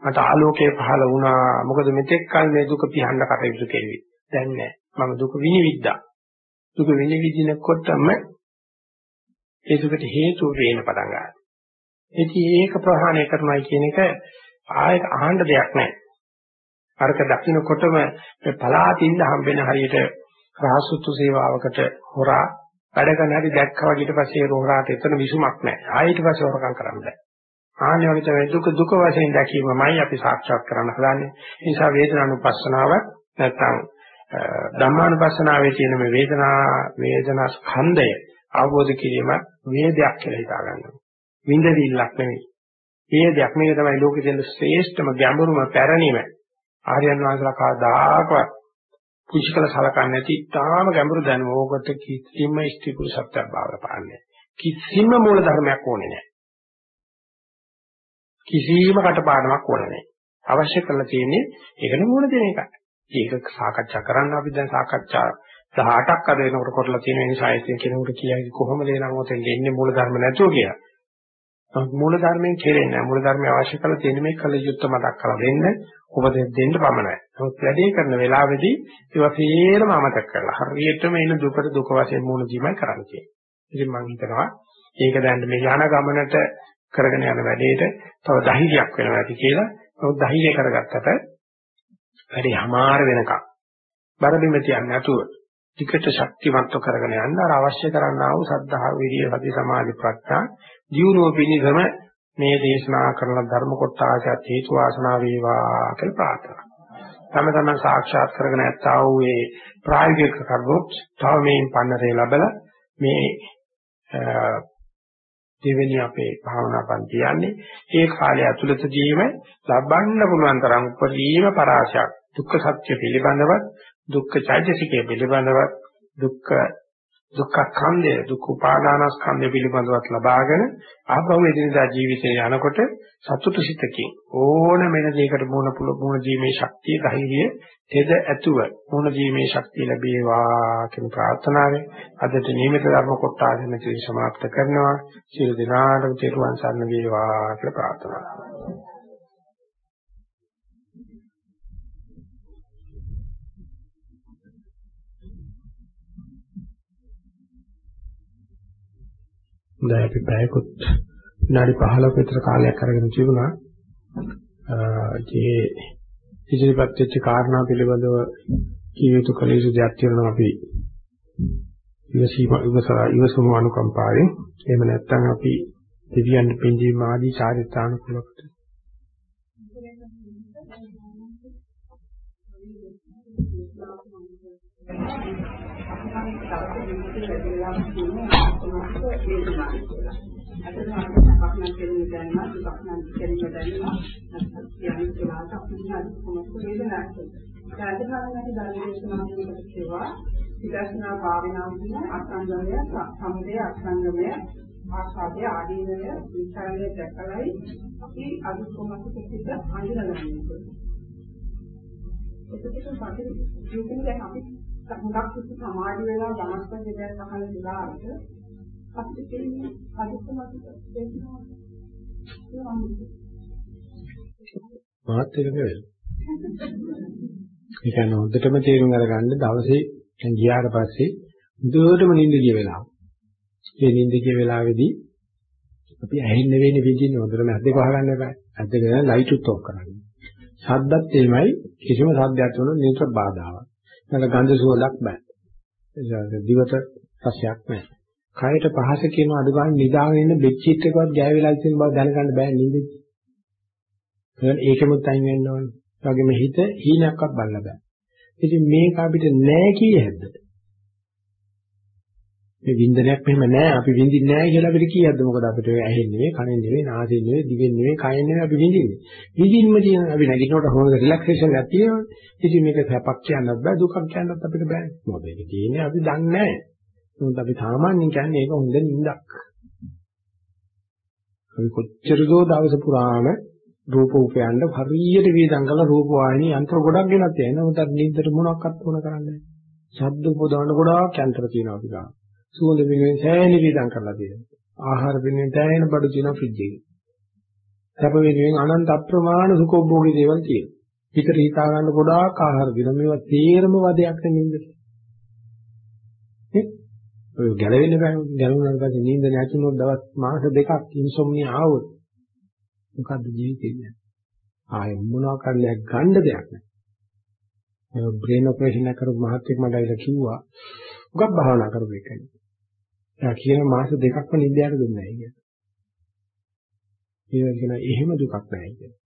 මට ආලෝකය පහළ වුණා මොකද මෙතෙක් කල මේ දුක පිහන්න කටයුතු කෙරුවේ දැන් නෑ මම දුක විනිවිදා දුක විනිවිදිනකොටම ඒ දුකට හේතු වෙන්න පටන් ගන්නවා ඉතින් ඒක ප්‍රහාණය කරනවා කියන එක ආයෙත් අහන්න දෙයක් නැහැ. අරක දකින්නකොටම මේ පලාතින්න හම්බෙන හරියට රහසුතු සේවාවකට හොරා වැඩ කරන හැටි දැක්කා වගේ ඊට පස්සේ රෝහරාට එතන විසුමක් නැහැ. ආයෙත් පස්සේ හොරකම් කරන්න බෑ. ආන්නේ වගේ තමයි දුක දුක වශයෙන් දැකීමමයි අපි සාක්ෂාත් කරන්න හදන්නේ. ඒ නිසා වේදනානුපස්සනාව නැත්නම් ධම්මානුපස්සනාවේ තියෙන මේ වේදනා වේදනා ස්කන්ධය අවබෝධ කිරීම වේදයක් කියලා හිතා ගන්නවා. විඳවිල්ලක් නෙවෙයි. ඒ දෙයක් මේක තමයි ලෝකෙ තියෙන ශ්‍රේෂ්ඨම ගැඹුරුම පැරණිම ආර්යයන් වහන්සේලා කවදාකවත් පුෂ්කල සලකන්නේ නැති තාම ගැඹුරු දැනුම ඕකට කිසිම ස්ත්‍රී පුරුෂත්වයක් බාර පාන්නේ කිසිම මූල ධර්මයක් ඕනේ නැහැ. කිසිම කටපාඩමක් ඕනේ නැහැ. අවශ්‍ය කරලා තියෙන්නේ ඒකට මූල දෙන එකයි. ඒක සාකච්ඡා කරන්න අපි දැන් සාකච්ඡා 18ක් අද වෙනකොට කරලා තියෙන නිසා ඒක කෙනෙකුට කියයි කොහොමද එනම ඔතෙන් එන්නේ මූල ධර්ම නැතුව කියලා. මූල ධර්මයෙන් කෙරෙන්නේ නැහැ. මූල ධර්මය අවශ්‍ය කරලා තියෙන මේ කල යුත්තේ මතක් කරලා දෙන්න, උපදෙස් දෙන්න පමණයි. නමුත් වැඩේ කරන වෙලාවේදී ඒවා සියරම අමතක කරලා හරියටම එන දුකට දුක වශයෙන් මූල දීමයි කරන්න තියෙන්නේ. ඉතින් මම හිතනවා ඒක දැන් මේ යන ගමනට කරගෙන යන වැඩේට තව ධෛර්යයක් වෙනවා ඇති කියලා. නමුත් ධෛර්යය කරගත්තට වැඩේ හමාර වෙනකම් බරබිම තියන්නේ නැතුව ටිකට ශක්තිමත්ව කරගෙන යන්න අර අවශ්‍ය කරන්නා වූ සද්ධා විරිය සති සමාධි ප්‍රඥා ජීවනෝ පිණිසම මේ දේශනා කරන ධර්ම කොටසට හේතු වාසනා වේවා කියලා ප්‍රාර්ථනා. තම තමන් සාක්ෂාත් කරගෙන ඇත්තා වූ මේ ප්‍රායෝගික කරුණුත් තව මේන් පන්නරේ ලැබලා මේ දෙවෙනි අපේ භාවනා පන්ති යන්නේ. ඒ කාලය ඇතුළතදීම ලබන්න පුළුවන් තරම් උපරිම පරාශයක් දුක්ඛ සත්‍ය පිළිබඳව දුක්ඛ චෛතසිකය පිළිබඳව දුක්ඛ දුක්ඛ ඛණ්ඩය දුක්ඛ උපාදානස්කන්ධය පිළිබඳවත් ලබාගෙන ආපහු එදිනදා ජීවිතේ යනකොට සතුටු සිතකින් ඕන මෙන දෙයකට මුණ මුණ දීමේ ශක්තිය ධෛර්යය තෙද ඇතුව මුණ දීමේ ශක්තිය ලැබේවා කියන ප්‍රාර්ථනාවෙන් අදට නියමිත ධර්ම කොටස මෙතන සමාප්ත කරනවා. සියලු දෙනාටම තෙරුවන් සරණ වේවා කියලා ප්‍රාර්ථනා කරනවා. හොඳයි අපි පැයකොත් විනාඩි 15ක විතර කාලයක් අරගෙන තිබුණා. ඒ ඉදිරිපත් වෙච්ච කාරණා පිළිබඳව කිය යුතු කල යුතු දෙයක් තියෙනවා අපි ඉවසීම ඉවසලා ඉවසමු අනුකම්පාවෙන්. එහෙම නැත්නම් අපි දෙවියන් පින්දීම ආදී චාරිත්‍රානුකූලකට අතන අපක් නම් කෙරෙන්න දැනනවා දුකක් නම් කෙරෙන්න දැනනවා නැත්නම් කියන්නේ කියලා අපිට හරි කොහොමද වේදනාවක් රාජකාරණ අපි ධර්මදේශනාවකට කියවා විදර්ශනා භාවනාව කියන අසංගමය සම්දේ අසංගමය ආශාදය ආදීනය විචාරණය දැකලයි අපි අදුක්කමක පිට අඳුනගන්නේ. ඒකත් අපි ජීවිතේ දැන් අපි හුඟක් කිසි සමාජ වෙලා ධනස්පති දෙයක් අහලා ඉලාට අපිට කියන්නේ අදුක්කමක දෙන්නවා. මාත් එක වෙයි. ඒ කියන්නේ හොඳටම තේරුම් අරගන්න දවසේ දැන් ගියාට පස්සේ හොඳටම නිින්ද ගිය වෙලාව. ඒ නිින්ද ගිය වෙලාවේදී අපි ඇහෙන්න වෙන්නේ විදිහින් හොඳටම ඇද්ද වහගන්න එපා. ඇද්ද ගන්න ලයිට් උත් ඔෆ් කරන්න. ශබ්දත් එimai කිසිම ශබ්දයක් තුන නිතර බාධාවක්. නැත්නම් ගන්ධ සුවඳක් බෑ. දිවට රසයක් නැහැ. කයට පහස කියන අඩු ගන්න නිදාගෙන ඉන්න බෙඩ්ෂීට් එකවත් ගෑවිලා තියෙන බව දැනගන්න බෑ නිින්දෙදි. ඒකෙමුත් අයින් වෙන්න ඕනේ. ඒ වගේම හිත හීනයක්වත් බලන්න බෑ. ඉතින් මේක අපිට නෑ කියේ හැද්ද? මේ වින්දනයක් මෙහෙම නෑ අපි විඳින්නේ නෑ කියලා අපිට කීයක්ද මොකද අපිට ඇහෙන්නේ නෙවෙයි කනෙන් නෙවෙයි නාසයෙන් නෙවෙයි දිවෙන් නෙවෙයි කයෙන් නෙවෙයි අපි විඳින්නේ විඳින්ම තියෙන අපි නැගිටිනකොට හොඳ රිලැක්සේෂන් එකක් තියෙනවා ඉතින් මේක සැපක් කියන්නත් බෑ දුකක් කියන්නත් අපිට බෑ මොකද ඒක තියෙන්නේ අපි දන්නේ නෑ මොකද අපි සාමාන්‍යයෙන් කියන්නේ ඒක හොඳ නිින්දක් අපි කොච්චර දෝ දවස පුරාම රූප උපයන්න හරියට වේදන් කරලා රූප වාහිනී යන්ත්‍ර ගොඩක් ගෙනත් තියෙනවා. නමුත් අර නිින්දට මොනවක්වත් වුණ කරන්නේ නැහැ. ශබ්ද උපදවන්න ගොඩාක් යන්ත්‍ර තියෙනවා අපි ගාව. සුවඳ පිළිවෙන් සෑහෙන වේදන් කරලා තියෙනවා. ආහාර පිළිවෙන් සෑහෙන බඩු තියෙනවා ෆ්‍රිජ් එකේ. සැප පිළිවෙන් අනන්ත අප්‍රමාණ සුඛෝභෝගී දේවල් තියෙනවා. හිතට හිතා ගන්න ගොඩාක් ආහාර දින මේවා තේරම වදයක් නෙමෙයි. ඔය ගැලවෙන්න බෑ. ගැලවුණාට පස්සේ නිින්ද නැතිනොත් දවස් මාස දෙකක් ඉන්සොම්නියා ආවොත් මොකද්ද ජීවිතේ කියන්නේ? ආයෙ මොනවා කරන්නයක් ගන්න දෙයක් නැහැ. ඒ බ්‍රේන් ඔපරේෂන් එක කරපු මහත්තයෙක් මට ඇවිල්ලා කිව්වා උගක් භාවනා කරපු එකයි. එයා කියන මාස දෙකක්ම නිින්දයට දුන්නේ නැහැ කියලා. ඒ කියන එහෙම දුකක් නැහැ කියලා.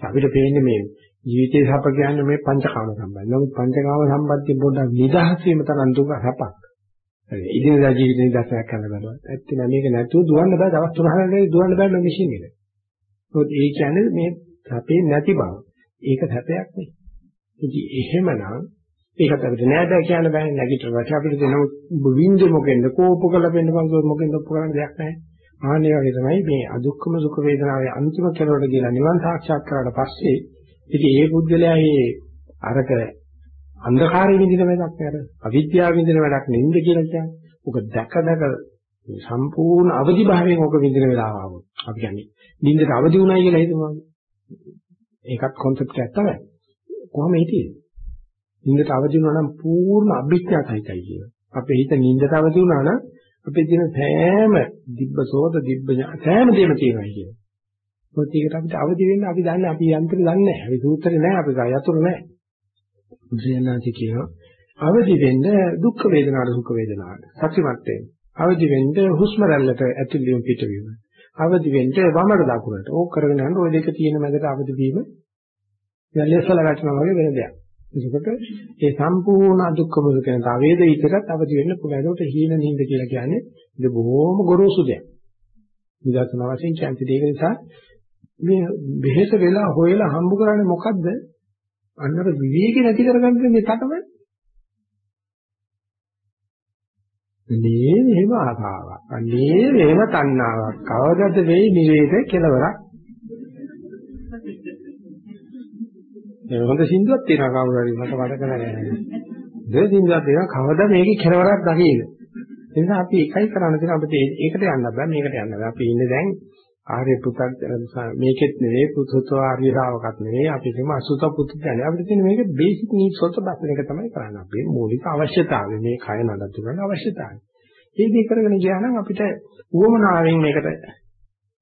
අපිට පේන්නේ මේ ජීවිතේ සප කියන්නේ මේ පංචකාම සම්බන්ධ. නමුත් පංචකාම සම්බන්ධයෙන් පොඩ්ඩක් නිදහස් වීම තරම් දුක සපක්. හරි. ඉදිරියදා ජීවිතේ නිදහසක් කරන්න බෑ. ඇත්තට මේක නැතුව දුවන්න බෑ. දවස් 3-4 දුවන්න බෑ මේ මැෂින් එක. මොකද ඒ කියන්නේ මේ සැපේ නැති බව. ඒක සැපයක් නේ. ඉතින් එහෙමනම් ඒකට අපිට නෑ බෑ කියන්න බෑ නැගිටින වට අපිට දෙන විඳ මොකෙන්ද කෝප කළ වෙන්න මං මොකෙන්ද කරන්න දෙයක් නැහැ. ආන්නේ වගේ තමයි මේ අදුක්කම සුඛ වේදනාවේ අන්තිම කෙලවරට කියලා නිවන් සාක්ෂාත් කරාට පස්සේ ඉතින් ඒ පුද්ගලයා මේ අරක අන්ධකාරයේ විඳින වැඩක් නෑ අර අවිද්‍යාව විඳින වැඩක් නෙන්ද කියලා කියන්නේ. ඔක දැක දැක සම්පූර්ණ අවදි භාවයෙන් ඔක විඳින වෙලාව ආවොත් අපි කියන්නේ නිින්දට අවදි වුණයි කියලා හිතමු. ඒකත් concept එකක් තමයි. කොහොම හිටියේ? නිින්දට අවදි වුණා නම් පූර්ණ අභිඥාසහිතයි කියන. අපේ හිත නිින්දට අවදි වුණා නම් අපේ තියෙන සෑම දිබ්බසෝත දිබ්බ සෑම දෙයක්ම තියෙනවා කියන. මොකද ඒකට අපිට අවදි වෙන්න අපි දන්නේ අපි යන්ත්‍රය දන්නේ නැහැ. අපි සූත්‍රේ නැහැ අපි යතුරු නැහැ. බුදුසෙනාති කියනවා අවදි වෙන්න දුක් වේදනාවට සුඛ වේදනාවට සත්‍යමත් වෙන්න. අවදි වෙන්න හුස්ම රැල්ලට ඇතුල් වීම පිටවීම. අවදි වෙන්න වමට දකුණට. ඕක කරගෙන යන ওই දෙක තියෙන මැදට අවදි වීම යල්ලෙසල වැටෙනවා වගේ වෙන දෙයක්. ඒකට ඒ සම්පූර්ණ දුක්ඛම කියන තවේද විතරත් අවදි වෙන්න පුළුවන්. ඒකට හීන නින්ද කියලා කියන්නේ ഇത് බොහොම ගොරෝසු දෙයක්. නිදර්ශන වශයෙන් කියන්නේ ඒක නිසා මේ බෙහෙත වෙලා හොයලා හම්බ කරන්නේ මොකද්ද? අන්නර විවේක නැති කරගන්න මේ තටමන. මේ එහෙම ආසාවක්. අනේ එහෙම තණ්හාවක්. කවදද වෙයි නිවේද කෙලවරක්? ඒ හොඳ සින්දුවක් තියෙනවා කවුරු හරි මට මතක නැහැ. දෙය සින්දුවක් තියෙනවා කවදා මේකේ කෙලවරක් දකින්න. ඒ නිසා අපි එකයි කරන්න තියෙන අපිට ඒකට යන්න බෑ මේකට යන්න බෑ. අපි ඉන්නේ දැන් ආර්ය පුතක් මේකෙත් නෙවෙයි පුතුතෝ ආර්ය ශ්‍රාවකත් නෙවෙයි අපි කියමු අසුත පුතු කියන්නේ අපිට තියෙන මේක බේසික් නීඩ්ස් වලට බස්සන එක තමයි කරන්න අපේ මූලික අවශ්‍යතාවය මේ කය නඩත්තු කරන අවශ්‍යතාවය. මේ දේ කරගෙන ගියා නම් අපිට උවමනාවෙන් මේකට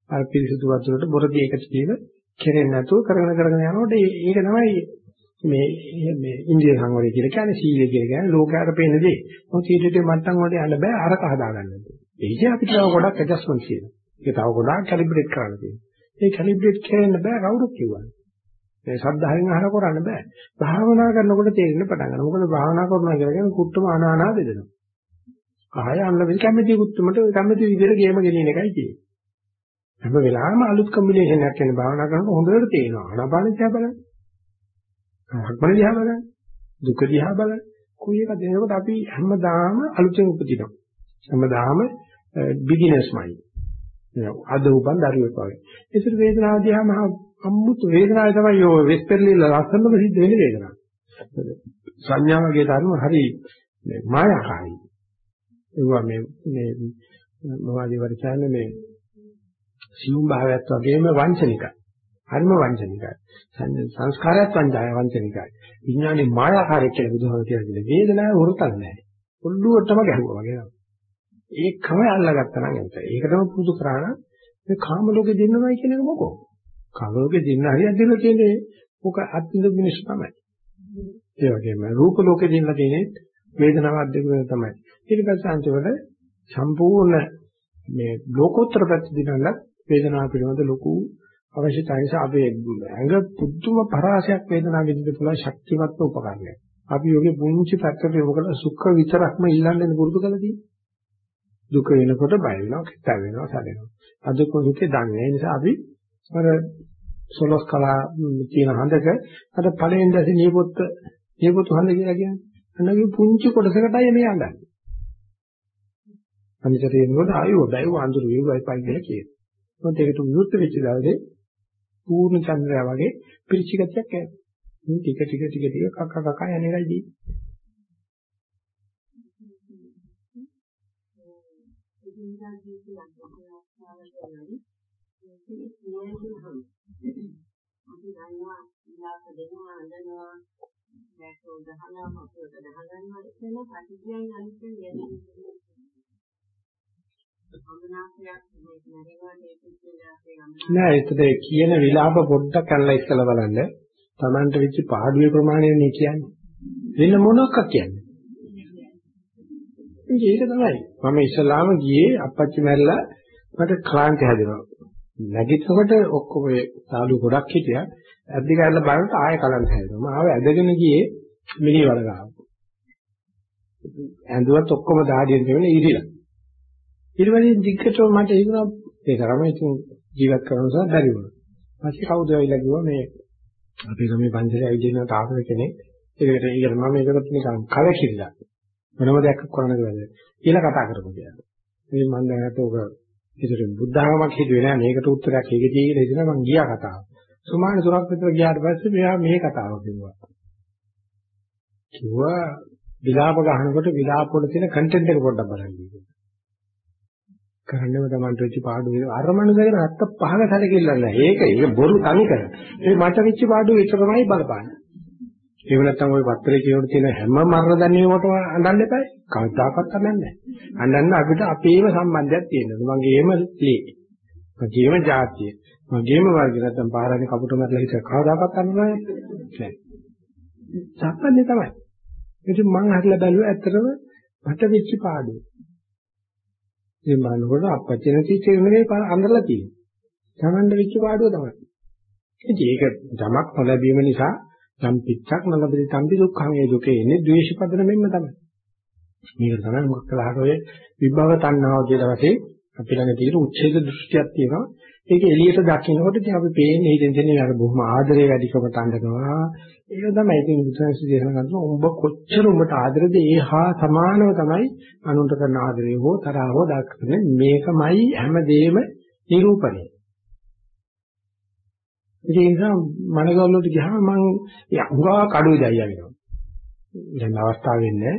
අර පිරිසුදු වතුරට බොරදී එකට කියලා කෙරෙන්නේ නැතුව කරගෙන කරගෙන යනකොට ඒක තමයි මේ මේ ඉන්දිය සංවරය කියලා කියන්නේ සීලය කියලා කියන්නේ ලෝකයට පේන දේ. මොකද ඊටට මට්ටම් වලට යන්න බෑ අරක හදාගන්න. ඒකේ අපිට ගොඩක් ඇඩ්ජස්ට්මන්ට් තියෙනවා. ඒක තව ගොඩාක් කැලිබ්‍රේට් කරන්න තියෙනවා. ඒ කැලිබ්‍රේට් කරන්න බෑ කවුරුත් කිව්වනේ. මේ සද්ධායෙන් අහලා කරන්න බෑ. භාවනා කරනකොට තේරෙන්න පටන් ගන්නවා. මොකද භාවනා කරනවා කියලා කියන්නේ කුට්ටම අනානා දෙදෙනවා. ආය අන්න වෙන කැමැති කුට්ටමට කැමැති විදිහට ගේම ගෙනියන එකයි තියෙන්නේ. හැම වෙලාවෙම අලුත් කම්බිනේෂන් එකක් වෙන භාවනා කරනකොට හොඳට තේරෙනවා. ආනාපාන දිහා බලන්න. ආත්මන දිහා බලන්න. දුක දිහා බලන්න. කොයි එක දෙනකොට අපි හැමදාම අලුතෙන් උපදිනවා. හැමදාම eh, බිග්ිනර්ස් මයින්ඩ්. අද උපන් දරුවෙක් වගේ. ඒසර වේදනාව දිහා මහ අමුතු වේදනාවේ තමයි ඔය වෙස්පර්ලිල ලස්සනම සිද්ධ වෙන වේදනාව. සංඥා වගේ ධර්ම හරි මායාකාරී. ඒවා මේ මේ මොනවද වර්චාන්නේ මේ සියුම් භාවයත් වගේම වංචනිකයි. හරිම වංචනිකයි. සංස්කාරයත් වංචනිකයි. විඥානේ මායාකාරී කියලා බුදුහාම කියන්නේ වේදනාව වරතක් නැහැ. ඔල්ලුවටම ගැහුවා වගේ නම. ඒකම අල්ලගත්තා නම් එතන. ඒකටම පුරුදු කරා නම් මේ කාම ලෝකෙ දෙන්නමයි කියන එක මොකෝ? කාම ලෝකෙ දෙන්න හරියක් දෙන්න තියෙන්නේ ඕක අත්විඳ මිනිස්සු තමයි. ඒ වගේම රූප ලෝකෙ දෙන්න තියෙන්නේ වේදනාවක් දෙන්න තමයි. ඊට පස්සේ අන්තිමට සම්පූර්ණ මේ ලෝකෝත්තර පැත්ත දිනනලා වේදනාව පිළිබඳ ලොකු අවශ්‍යතාවය නිසා අපේ ඇඟ පුදුම පරාසයක් වේදනාව විඳින්න පුළුවන් ශක්තිමත් උපකරණයක්. අපි යෝගේ පුංචි පැත්තට යොමු කරලා සුඛ විතරක්ම ඉල්ලන්නේ පුරුදු කරලා තියෙන්නේ. දුක වෙනකොට බය වෙනවා, කිත්ත වෙනවා, සැලෙනවා. අදුක දුකේ දන්නේ. ඒ නිසා අපි අර සොලොස් කලා කියන හඳක අර ඵලෙන් දැසි නියපොත්ත නියපොත්තු හඳ කියලා කියන්නේ. අන්නගේ පුංචි කොටසකටයි මේ යන්නේ. අනිතට එනකොට ආයෝ බයව අඳුරු වේවයි පයි කියලා කියනවා. මොකද ඒකට විරුද්ධ වෙච්ච දවසේ පූර්ණ චන්ද්‍රයා වගේ පිරිචි ගතියක් එනවා. මේ ටික ටික ටික ටික කක කක යන එකයි දී. ඉන්දියා ජීවිතය අත්දැකීමක් මේකේ කියන්නේ අපි දන්නවා ඉලාක දෙනවා අඳනවා දැක්කෝ දහනවා මොකද දහගන්නවා එතන පටිච්චයන් අනිත් කියන්නේ නෑ ඒකද කියන විලාප පොඩ්ඩක් අල්ලා ඉස්සලා බලන්න. Tamanට වෙච්ච පාඩුවේ ප්‍රමාණය නේ කියන්නේ. වෙන මොනක්ක කියන්නේ. ඒක තමයි. මම ඉස්සලාම ගියේ අපච්චි මැරලා මට ක්ලාන්ති හැදෙනවා. නැගිටිනකොට ඔක්කොම ඒ සාලු ගොඩක් හිටියා. ඇද්දි කරලා බලනකොට ආයෙ කලන්ත හැදෙනවා. මම ආව ඇදගෙන ගියේ මිනි වල ගාව. ඇඳුවත් ඔක්කොම දාඩියෙන් දෙවෙන ඉරිලා. ඊට පස්සේ දිග්ගටම මට හිතුණා ඒක තමයි ඉතින් ජීවත් කරන නිසා බැරි වුණා. පස්සේ කවුද ඇවිල්ලා කිව්වා මේ අපි ගමේ පන්සලේ ඇවිදින තාපර කෙනෙක් ඒකට ඊකට මම ඒකට නිකන් කලකිරිලා මොනම දෙයක් කරන්න බැහැ කියලා කතා කරමු කියලා. ඉතින් මම දැනට ඔක ඉතින් බුද්ධාගමක් හිතුවේ නෑ මේකට උත්තරයක් ඒකදී කියලා ඉතින් මම ගියා කතාව. සුමාන සුරක් විතර ගියාට පස්සේ මෙයා මේ කතාව කිව්වා. කිව්වා විලාප ගහනකොට විලාප වල තියෙන කන්ටෙන්ට් එක පොඩ්ඩක් බලන්න කියලා. කරන්නම Tamanට වෙච්ච පාඩුව වෙන අර මනුස්සයගෙන අත්ත පහක සැලකිල්ල නැහැ. ඒක ඒක බොරු තනි කර. මේ මට වෙච්ච පාඩුව විතරමයි බලපාන්නේ. එහෙම නැත්නම් ওই වත්තරේ කියවන තියෙන හැම මරණ දැනීමකටම අඬන්න එපායි. කවදාකවත් අඬන්නේ නැහැ. අඬන්න අපිට අපේම සම්බන්ධයක් තියෙනවා. මගේම ලේ. මගේම જાතිය. මගේම වර්ගය නැත්නම් පාරාණි කපුට මරලා හිට කවදාකවත් අඬන්නේ නැහැ. සම්බන්ධය තමයි. ඉතින් මං හරිලා බැලුවා ඇත්තටම මට වෙච්ච පාඩුව. මේ බලනකොට අපච්චි නැති චේමනේ අඬලා තියෙනවා. තමන්ට වෙච්ච පාඩුව තමයි. ඉතින් ඒක තමක් නොලැබීම නිසා යම් පිටක් නොලැබෙති තම්පි දුක්ඛං ඒ දුකේ එන්නේ ද්වේෂ පදනමෙන්න තමයි. මේක තමයි මොකක් කළාට ඔය විභව තණ්හාව කියලා වශයෙන් අපි ළඟ තියෙන උච්ඡේද දෘෂ්ටියක් තියෙනවා. ඒක එළියට දකින්නකොට ඉතින් අපි පේන්නේ හිතෙන් දෙන්නේ අර බොහොම ආදරේ වැඩිකමට අඬනවා. ඒක තමයි ඉතින් බුදුන්සේ දේශනා කරනවා ඔබ කොච්චර උඹට ආදරද ඒ හා සමානව තමයි අනුන්ට කරන ආදරේ හෝ තරහ හෝ දක්වන්නේ මේකමයි හැමදේම නිරූපණය. ඒ නිසා මනගවල වලට ගියාම මම යංගා කඩුවේ දැයියා වෙනවා. දැන් අවස්ථාව වෙන්නේ.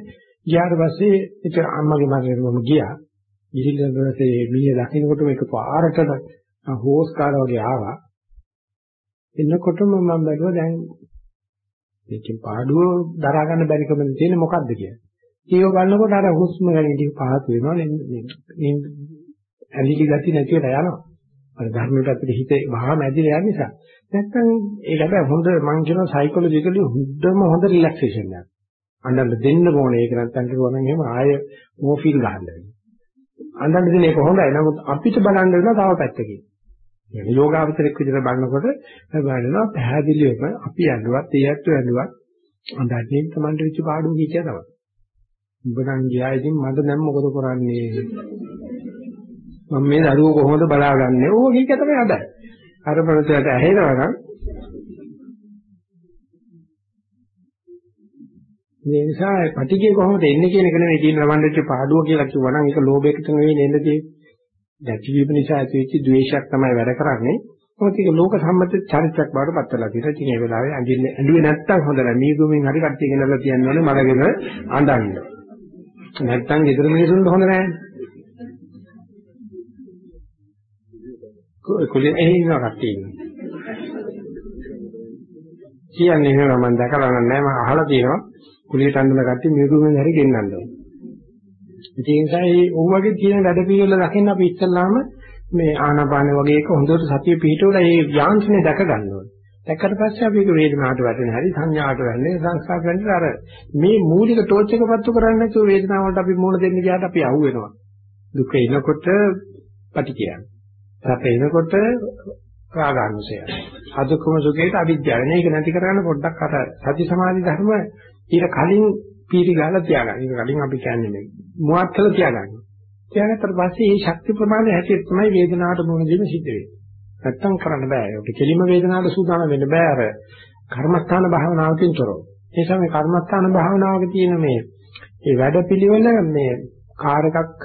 ගියාට පස්සේ ඒක අම්මගේ මගේ මම ගියා. ගිහිල්ලා පස්සේ මීය දකින්නකොට මේක පාරට හෝස් කාලා වගේ ආවා. එන්නකොටම මම බැලුවා දැන් මේකෙන් පාඩුව දරා ගන්න බැරි කම තියෙන්නේ මොකද්ද කියලා. ඒක බලනකොට අර හුස්ම ගැනීම ටික පහසු වෙනවා නේ. ඇලිලි ගති නැති වෙලා යනවා. අර ධර්මයට අපිට හිතේ වහාම ඇදිලා යන නිසා. නැත්තම් ඒක හැබැයි හොඳ මම කියන සයිකොලොජිකලි හොඳම හොඳ රිලැක්සේෂන් එකක්. අඬන්න දෙන්න ඕනේ ඒක නැත්තම් කිව්වනම් එහෙම ආය මොෆිල් ගන්න වෙනවා. අඳන් දෙන එක හොඳයි. නමුත් අපිට බලන්න වෙනවා තව පැත්තකින්. يعني යෝගාවචරයක් විදිහට බලනකොට බලනවා පැහැදිලිවම අපි යන්නවත් ඒත් යන්නවත් අඳන්නේ තමන්ට වෙච්ච පාඩුව කිය තමයි. උඹ නම් ගියා ඉතින් මට දැන් මොකද කරන්නේ? මම මේ දරුවෝ කොහොමද බලාගන්නේ? ඕක කිය තමයි අදයි. අර ප්‍රතියට ඇහෙනවා නම් මේ නිසා පටිගය කොහොමද එන්නේ කියන එක නෙවෙයි තියෙන ලබන්නච්ච පාඩුව කියලා කිව්වනම් ඒක ලෝභයකට නෙවෙයි එන්නේ තියෙන්නේ. දැක්වීම නිසා ඇතිවෙච්ච ද්වේෂයක් තමයි වැඩ කරන්නේ. මොකද ඒක ලෝක සම්මත චරිතයක් බවට පත් වෙලා තියෙනවා. ඉතින් ඒ වෙලාවේ අඳින්නේ ඇඬුවේ නැත්තම් හොඳ නැහැ. මීගුමින් හරි කට්ටිය ගෙනල්ලා තියන්නේ මලගෙන අඬන්න. නැත්තම් ගෙදර මිනිසුන්ට හොඳ නැහැ. කුලේ එහෙ ඉන්න කට්ටිය ඉන්නවා. කියන්නේ එහෙම මම දැකලා නැහැ මම අහලා තියෙනවා. කුලියට අඬන කට්ටිය මීගුමින් හරි ගෙන්නන්න ඕනේ. ඒ නිසා මේ ඔව්වගේ තියෙන වැඩ පිළිවෙල දකින්න අපි ඉස්සල්ලාම මේ ආනාපාන වගේ එක හොඳට සතිය පිහිටවලා මේ යාන්ත්‍රණය දැක ගන්න ඕනේ. දැක්කට පස්සේ අපි ඒක වේදනාවට වැටෙන හැටි සංඥාවට වැටෙන සංස්කාරට වැටෙන අර මේ මූලික ටෝච් එක පත්තු කරන්නේ නැතුව වේදනාවට අපි මුණ දෙන්න ගියාට අපි අහු වෙනවා. දුක එනකොට පටිකියන. සැප එනකොට රාගානුසය. අදුක්කම සුඛයට අවිද්‍යාව. මේක නැති කරගන්න පොඩ්ඩක් අර සති සමාධි ධර්ම ඊට කලින් පීටි ගාලා තියාගන්න. ඒක කලින් අපි කියන්නේ මේ මුවත් කළ තියාගන්න. තියාගත්තට පස්සේ මේ ශක්ති ප්‍රමාණය හැටියට තමයි වේදනාවට මුහුණ දෙන්න සිද්ධ වෙන්නේ. නැත්තම් කරන්න බෑ. ඒක කෙලිම වේදනාවට සූදානම් වෙන්න බෑ අර කර්මස්ථාන භාවනාවකින් තොරව. ඒ නිසා මේ කර්මස්ථාන භාවනාවක තියෙන මේ මේ වැඩපිළිවෙල මේ කාර් එකක්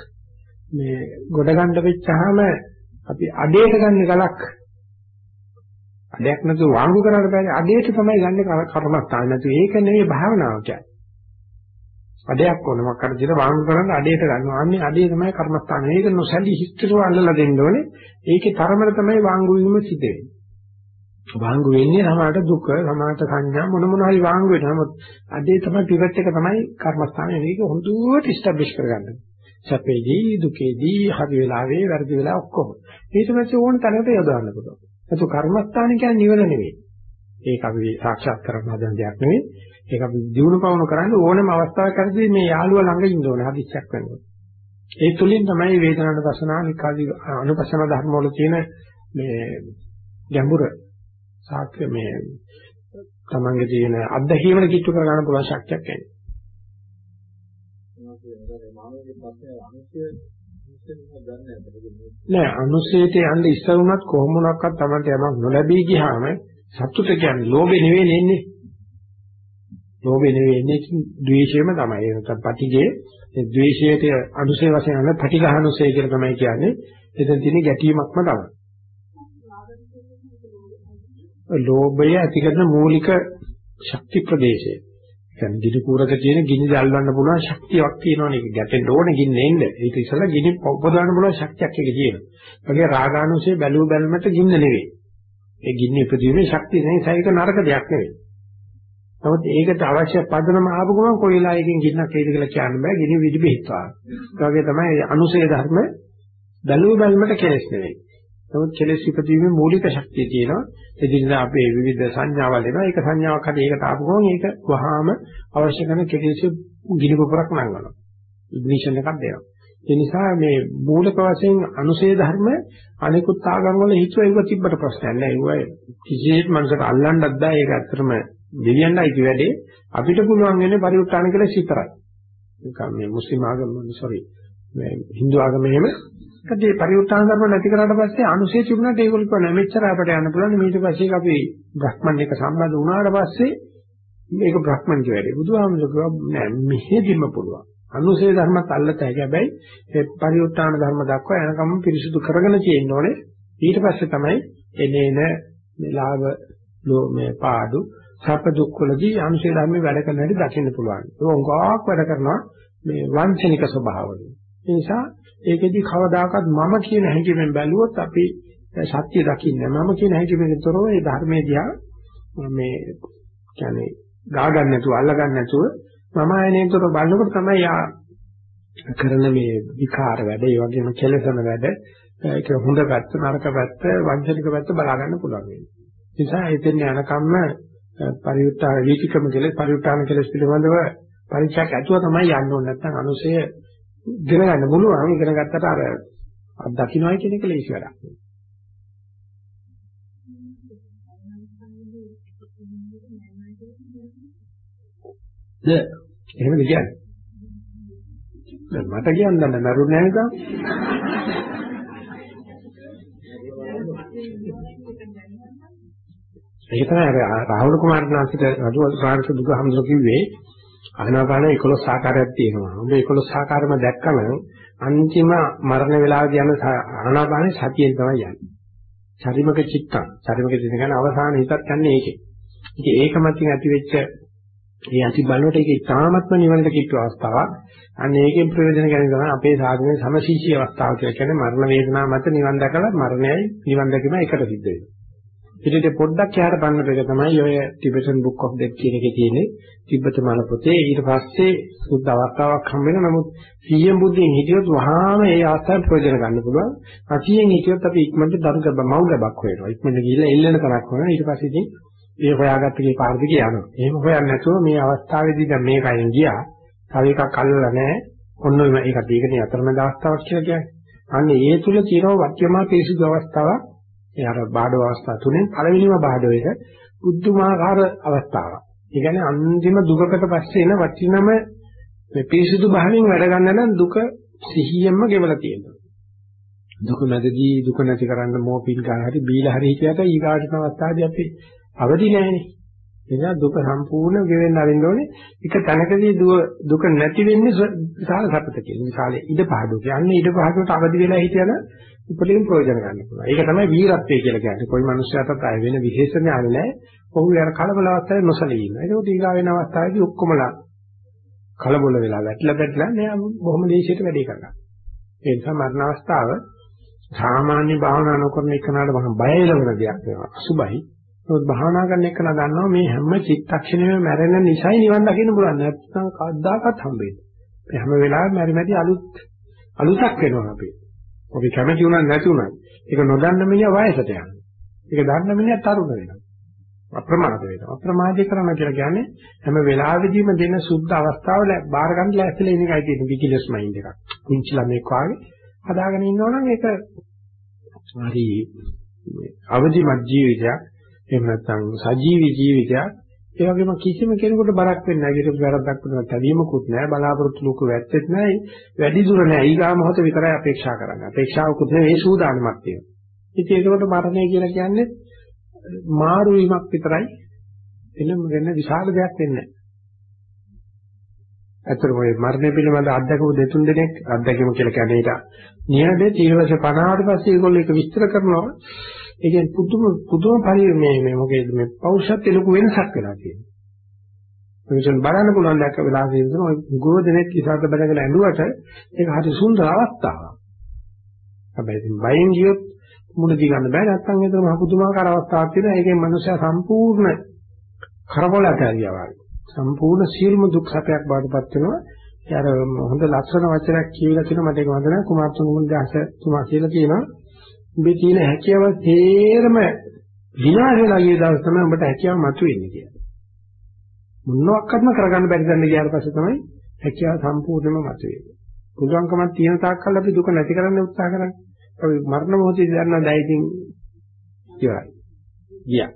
මේ ගොඩ ගන්න වෙච්චාම අපි අඩේට ගන්න ගලක් අඩයක් නැතුව වාංගු කරන්න බෑනේ අඩේට තමයි ගන්න කර්මස්ථාන නැතු ඒක නෙවෙයි භාවනාව කියන්නේ. අඩයක් ඕන මොකක් හරි දින වාංගු කරන්න අඩේට ගන්නවා. අන්නේ අඩේ තමයි කර්මස්ථාන. මේක නොසැලී හිස්තරව අල්ලලා දෙන්න ඕනේ. ඒකේ තරමට තමයි වාංගු වීම සිද්ධ වෙන්නේ. වාංගු වෙන්නේ සමාහට දුක, සමාහට සංඥා මොන මොන හරි වාංගු වෙනවා. නමුත් අඩේ තමයි පිවට් එක තමයි කර්මස්ථානේ. මේක හොඳට ඉස්ටැබ්ලිෂ් කරගන්න. සැපේදී, දුකේදී, හරි වෙලාවේ, වැරදි වෙලා ඔක්කොම. ඊට පස්සේ ඕන තැනකට යොදවන්න පුළුවන්. ඒක කර්මස්ථාන කියන්නේ නිවන නෙවෙයි. ඒක අපි සාක්ෂාත් කරගන්න හදන දෙයක් නෙවෙයි. ඒක අපි දිනු පවණු කරන්න ඕනම අවස්ථාවක් හරිදී මේ යාළුවා ළඟ ඉන්න ඕනේ හදිස්සියක් වෙනවා. ඒ තුලින් තමයි වේදනාවට පසනා නිකාදී අනුපස්සන ධර්ම වල තියෙන මේ ගැඹුර සාක්ෂ්‍ය මේ තමන්ගේ තියෙන අත්දැකීමන කිට්ටු කර ගන්න පුළුවන් ශක්තියක් එන්නේ. නෑ අනුසයට යන්න ඉස්සර වුණත් කොහොම වුණක්වත් Tamanට යමක් නොලැබී ගියාම සතුට කියන්නේ ලෝභේ නෙවෙයි එන්නේ. ලෝභේ නෙවෙයි එන්නේ ද්වේෂයම තමයි. ඒ නැත්නම් පටිගේ ඒ ද්වේෂයට අනුසය වශයෙන් අන්න පටිඝානුසය කියලා තමයි කියන්නේ. එතන තියෙන ගැටීමක්ම තමයි. ලෝභය ඇති කරන මූලික ශක්ති ප්‍රදේශය. කියන්නේ ගිනි කුරක තියෙන ගිනි දැල්වන්න පුළුවන් ශක්තියක් තියෙනවනේ. ඒක ගැටෙන්න ඕනේ ගින්න එන්න. ඒක ඉස්සලා ගිනි උපදවන්න පුළුවන් ශක්තියක් ඒක තියෙනවා. ඒකේ රාගානුසය බැලුව බැලමට ගින්න නෙවෙයි. ඒ ගින්න ඉපදීමේ ශක්තිය නිසා ඒක නරක දෙයක් නෙවෙයි. නමුත් ඒකට අවශ්‍ය පදනම ආපු ගමන් කොයිලා එකකින් ගින්නක් එයිද කියලා කියන්න බෑ. ගිනි විදි බෙහෙත්වා. ඒ වගේ තමයි අනුසය ධර්ම බැලුව බැලමට කෙලස් නෙවෙයි. නමුත් කෙලෙස් ඉපදීමේ මූලික ශක්තිය තියෙනවා. එදිනෙදා අපේ විවිධ සංඥාවල් එනවා. ඒක සංඥාවක් හරි ඒකට ආපු ගමන් ඒක වහාම අවශ්‍ය කරන කෙලෙස් ගිනි පුපුරක් නංගනවා. ඉග්නිෂන් එකක් දෙනවා. ඒ නිසා මේ මූලික වශයෙන් අනුසේ ධර්ම අනිකුත් ආගම් වල හිතුව ඒක තිබ්බට ප්‍රශ්නයක් නෑ. ඒක කිසිසේත් මනසට අල්ලන්නත් බෑ. ඒක ඇත්තටම දෙවියන්යි කි වැඩේ. අපිට පුළුවන් වෙන්නේ පරිඋත්තාන කියලා විතරයි. නිකන් මේ මුස්ලිම් ආගම සෝරි මේ Hindu ආගම එහෙම ඒකදී පරිඋත්සාහ ධර්ම නැති කරාට පස්සේ අනුශේ තිබුණාට ඒගොල්ලෝ කියනවා මෙච්චර අපිට යන්න පුළුවන්. ඊට පස්සේ අපි බ්‍රහ්මන් එක සම්බන්ධ වුණාට පස්සේ මේක බ්‍රහ්මන් කියලාදී බුදුහාමුදුරුවෝ කිව්වා නෑ මෙහෙදිම පුළුවන්. අනුශේ ධර්මත් අල්ලත හැකි. හැබැයි ඒ පරිඋත්සාහ ධර්ම දක්වා යනකම් පිරිසුදු කරගෙන තියෙන්න ඕනේ. ඊට පස්සේ තමයි එනේන මේ ලාභ මේ පාඩු සැප දුක් වලදී අනුශේ ධර්මේ වැඩ කරන හැටි දකින්න පුළුවන්. ඒක උගාවක් වැඩ කරනවා මේ වංචනික ස්වභාවවලින්. ඒ නිසා ඒකෙදි කවදාකවත් මම කියන හැඟීමෙන් බැලුවොත් අපි සත්‍ය දකින්නේ මම කියන හැඟීමෙන් තොරව ඒ ධර්මයේ දිහා මේ කියන්නේ ගා ගන්න නැතුව අල්ල ගන්න නැතුව මම ආයනේතර බලනකොට තමයි යා කරන මේ විකාර වැඩ ඒ වගේම කෙලසන වැඩ ඒක හොඳ පැත්ත නරක පැත්ත වංචනික පැත්ත බලා ගන්න පුළුවන් වෙන්නේ. නිසා එතෙන් යනකම්ම පරිඋත්තාන වීතිකම කෙලෙස් පරිඋත්තාන කෙලෙස් පිළිබඳව පරිචයක් ඇතුව තමයි යන්න ඕනේ නැත්නම් අනුසය ඉගෙන ගන්න පුළුවන් ඉගෙන ගත්තට අර අත් දකින්නයි කියන එක ලේසි වැඩක් නෙවෙයි. ද එහෙමද කියන්නේ? දැන් මට කියන්න බෑ මරුන්නේ නැහැ නේද? ඒක තමයි අර රාහුල කුමාරනාථිට රජු ප්‍රාණික බුදුහමඳුර කිව්වේ ආනාපාන 11 ආකාරයක් තියෙනවා. ඔබ 11 ආකාරම දැක්කම අන්තිම මරණ වේලාවදී යන ආනාපානේ සතියෙන් තමයි යන්නේ. ශරීමක චිත්තං. ශරීමක චිත්ත කියන්නේ අවසාන හිතත් යන්නේ ඒකේ. ඉතින් ඒක මතින් ඇති වෙච්ච මේ අති බලවට ඒක ඉතාමත්ම නිවනට කිට්ටු අවස්ථාවක්. අන්න ඒකෙන් ප්‍රයෝජන ගන්න තමයි අපේ සාධනයේ සමශීෂී අවස්ථාව කියලා කියන්නේ මරණ වේදනාව මත නිවන් දැකලා මරණයයි නිවන් දැකීම එකට සිද්ධ වෙනවා. ඊට පොඩ්ඩක් එහාට බලනකොට ඒක තමයි ඔය Tibetan Book of Death කියන එකේ තියෙන්නේ. තිබ්බත මල පොතේ ඊට පස්සේ සුද්ධ අවස්ථාවක් හම්බ වෙනවා. නමුත් සිහියෙන් බුද්ධියෙන් හිටියොත් වහාම ඒ අවස්ථාවේ ප්‍රයෝජන ගන්න පුළුවන්. අතියෙන් හිටියොත් අපි ඉක්මනට දරු ගැබ මව් ගැබක් වෙනවා ඉක්මනට ගිහිල්ලා එල්ලෙන තරක් වෙනවා ඊට පස්සේ ඉතින් ඒ හොයාගත්ත කේ පාර දිගේ යනවා එහෙම හොයන්නේ නැතුව මේ අවස්ථාවේදී දැන් මේකයෙන් ගියා. තව එකක් අල්ලලා නැහැ. ඔන්න ඒකට ඒකනේ අතරමැද අවස්ථාවක් කියලා කියන්නේ. අන්න ඒ තුල තියෙනවා වත්‍යමා පිරිසුදු අවස්ථාවක්. ඒ අර බාඩෝ අවස්ථා තුනෙන් පළවෙනිම බාඩෝ එක බුද්ධමාකාර අවස්ථාවක්. ඒ කියන්නේ අන්තිම දුකකට පස්සේ එන වටිනම මේ පිරිසුදු භාවයෙන් වැඩ ගන්න නම් දුක සිහියෙන්ම ගෙවලා තියෙනවා. දුක නැදදී දුක නැති කරන්න මෝපින් ගන්න හරි බීලා හරි හිතියට ඊගාට අවස්ථාවේදී අපි අවදි නැහැනේ. එනිසා දුක සම්පූර්ණ ගෙවෙන්න අරින්න ඕනේ. එක තැනකදී දුක නැති වෙන්නේ විශාල සපතකින්. විශාල ඉඩ පාඩුවක. යන්නේ ඉඩ පාඩුවට අවදි වෙලා හිටියන උපරිම ප්‍රයෝජන ගන්න පුළුවන්. ඒක තමයි වීරත්වය කියලා කියන්නේ. કોઈ මනුස්සයාටත් ආය වෙන විශේෂ ඥාන නැහැ. ඔහු යන කලබල අවස්ථාවේ නොසලී ඉන්නවා. ඒක ඊගා වෙන අවස්ථාවේදී ඔක්කොමලා කලබල වෙලා වැටලා වැටලා මෙයා බොහොම දේශයට වැඩි කරගන්නවා. ඒ නිසා මරණ අවස්ථාව සාමාන්‍ය භාවනා නොකරන එකනට මම බය එළවෙන දෙයක් වෙනවා. අසුබයි. නමුත් භාවනා කරන එක දන්නවා මේ හැම චිත්තක්ෂණයම මැරෙන නිසයි නිවන් දකින්න පුළුවන්. නැත්නම් කවදාකවත් හම්බෙන්නේ. මේ හැම වෙලාවෙම මැරි මැටි අලුත් අලුතක් වෙනවා අපි. අපි කැමති උනත් නැති උනත් ඒක නොදන්න මිනිහා වයසට යනවා. ඒක දන්න මිනිහා තරුණ වෙනවා. අප්‍රමාද වෙනවා. අප්‍රමාදේ කරනවා කියලා කියන්නේ හැම වෙලාවෙදීම දෙන සුද්ධ අවස්ථාව බාර ගන්න ලැස්තිලා ඉන්න එකයි තියෙන විකිලස් මයින්ඩ් එකක්. කුංචි ළමෙක් වාගේ හදාගෙන ඉන්නවනම් ඒක හරි අවදිමත් ජීවිතයක් එහෙම නැත්නම් සජීවී ජීවිතයක් ඒ වගේම කිසිම කෙනෙකුට බරක් වෙන්නේ නැහැ. ඒක වැරද්දක් වෙනවා. තැවීමකුත් නැහැ. බලාපොරොත්තු ලොකු වැත්තෙත් නැහැ. වැඩි දුර නැහැ. ඊගා මොහොත විතරයි අපේක්ෂා කරන්නේ. අපේක්ෂාවකුත් නෙවෙයි සූදානමක් තියෙනවා. ඉතින් ඒකකොට මරණය කියලා කියන්නේ මාරු වීමක් විතරයි. එනම් වෙන විශාල දෙයක් වෙන්නේ නැහැ. ඇත්තටම මේ මරණය පිළිබඳ අත්දැකපු දෙතුන් දෙනෙක් අත්දැකීම කියලා කියන්නේ ඊට නියඩේ තීව්‍රස 50ට පස්සේ ඒගොල්ලෝ ඒක විස්තර කරනවා ඒ කියන්නේ පුදුම පුදුම පරි මේ මේ මොකේද මේ පෞෂත්ව ලොකු වෙනසක් වෙලා තියෙනවා. මේකෙන් බලන්න පුළුවන් දැක්ක වෙලාව තියෙනවා ඔය ගෝධනෙක් ඉසాత බඩගෙන ඇඬුවට ඒක හරි සුන්දර අවස්ථාවක්. හැබැයි ඉතින් බයෙන් ගියොත් මුණ දී ගන්න බෑ නැත්නම් ඒක මහ පුදුමාකාර අවස්ථාවක් තියෙනවා. ඒකෙන් මනුස්සයා සම්පූර්ණ කරකොලට ඇරියා වගේ. සම්පූර්ණ සියලුම දුක් සැපයක් බාටපත් වෙනවා. ඒ අර හොඳ ලක්ෂණ වචනයක් කියවිලා තියෙනවා මට ඒක මතක නැහැ කුමාරතුංග මුන්දාස තුමා කියලා කියනවා. උඹේ තියෙන හැකියාව තේරම විනාශ වෙලා ගිය දවස් තමයි උඹට හැකියාව මතුවෙන්නේ කියලා. මොනවාක්වත්ම කරගන්න බැරි දන්න ගියාට පස්සේ තමයි හැකියාව සම්පූර්ණයෙන්ම මතුවෙන්නේ. පුළුවන්කමක් තියෙන තාක්කල් අපි දුක නැති කරන්න උත්සාහ කරන්නේ. අපි මරණ මොහොතේ දන්නා දැයිතින් ඉවරයි. ගියා.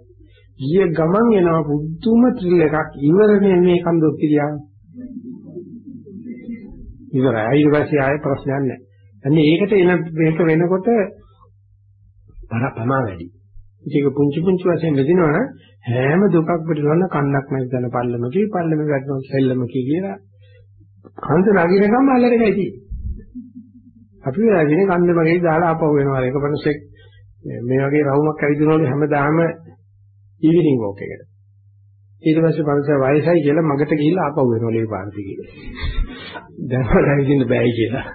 ගිය ගමන් එනවා පුදුම ත්‍රිල් එකක් ඉවරනේ මේ කන්දොත් කියලා. ඉවරයි. ඊට පස්සේ ආයෙ ප්‍රශ්නයක් නැහැ. අන්නේ ඒකට එන මේක වෙනකොට බර පමා වැඩි. ඒක පුංචි පුංචි වශයෙන් වෙදිනවනම් හැම දුකක් පිළිබඳ කන්නක් නැති දන පල්ලම කී පල්ලම වැටෙනවා සෙල්ලම කී කියලා කන්ද නගිනකම් අල්ලරේයි තියෙන්නේ. අපි වෙලාගෙන කන්ද මගේ දාලා ආපහු වෙනවා ඒක මිනිස්සෙක් මේ වගේ රවුමක් ඇවිදිනවලු හැමදාම ඊවිනිං වෝක් එකට. ඊට පස්සේ පරිසර වයසයි කියලා මගට ගිහිල්ලා ආපහු වෙනවලු ඒ පාරට කියලා. දැන් වල ඇවිදින්න බෑයි කියලා.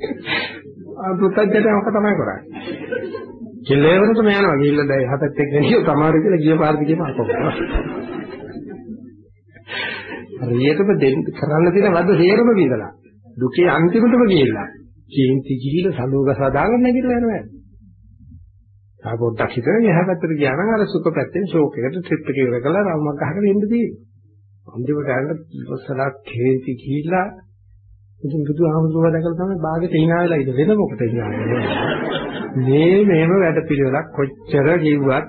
[laughs] පුතජට මොක තමයි කරන්නේ. කෙල්ලේවරටම යනවා ගිහිල්ලා දැන් හතත් එක්ක ගෙනියෝ තමාරු කියලා ගිය පාරට ගියම අකෝපා. හරියටම [laughs] දෙන්න කරන්න තියෙන වද හේරම විඳලා. දුකේ අන්තිමටම ගිහිල්ලා. කේන්ති ගිහිල්ලා සලෝග සදාගන්න නැගිටලා යනවා. ආ පොඩ්ඩක් හිතලා එහා පැත්තට ගියා නම් අර සුඛ පැත්තෙන් ෂෝක් එකට ට්‍රිප් එක ඉවර කරලා රවුමක් ගහගෙන ඉන්න තියෙනවා. අන්තිමට යන්න ඔස්සලා කේන්ති ගිහිල්ලා ඉතින් බුදුහාමුදුරුවෝ දැකලා තමයි බාගෙට hina වෙලා ඉඳ වෙන මොකට hina මේ මේම වැඩ පිළිවෙලක් කොච්චර කිව්වත්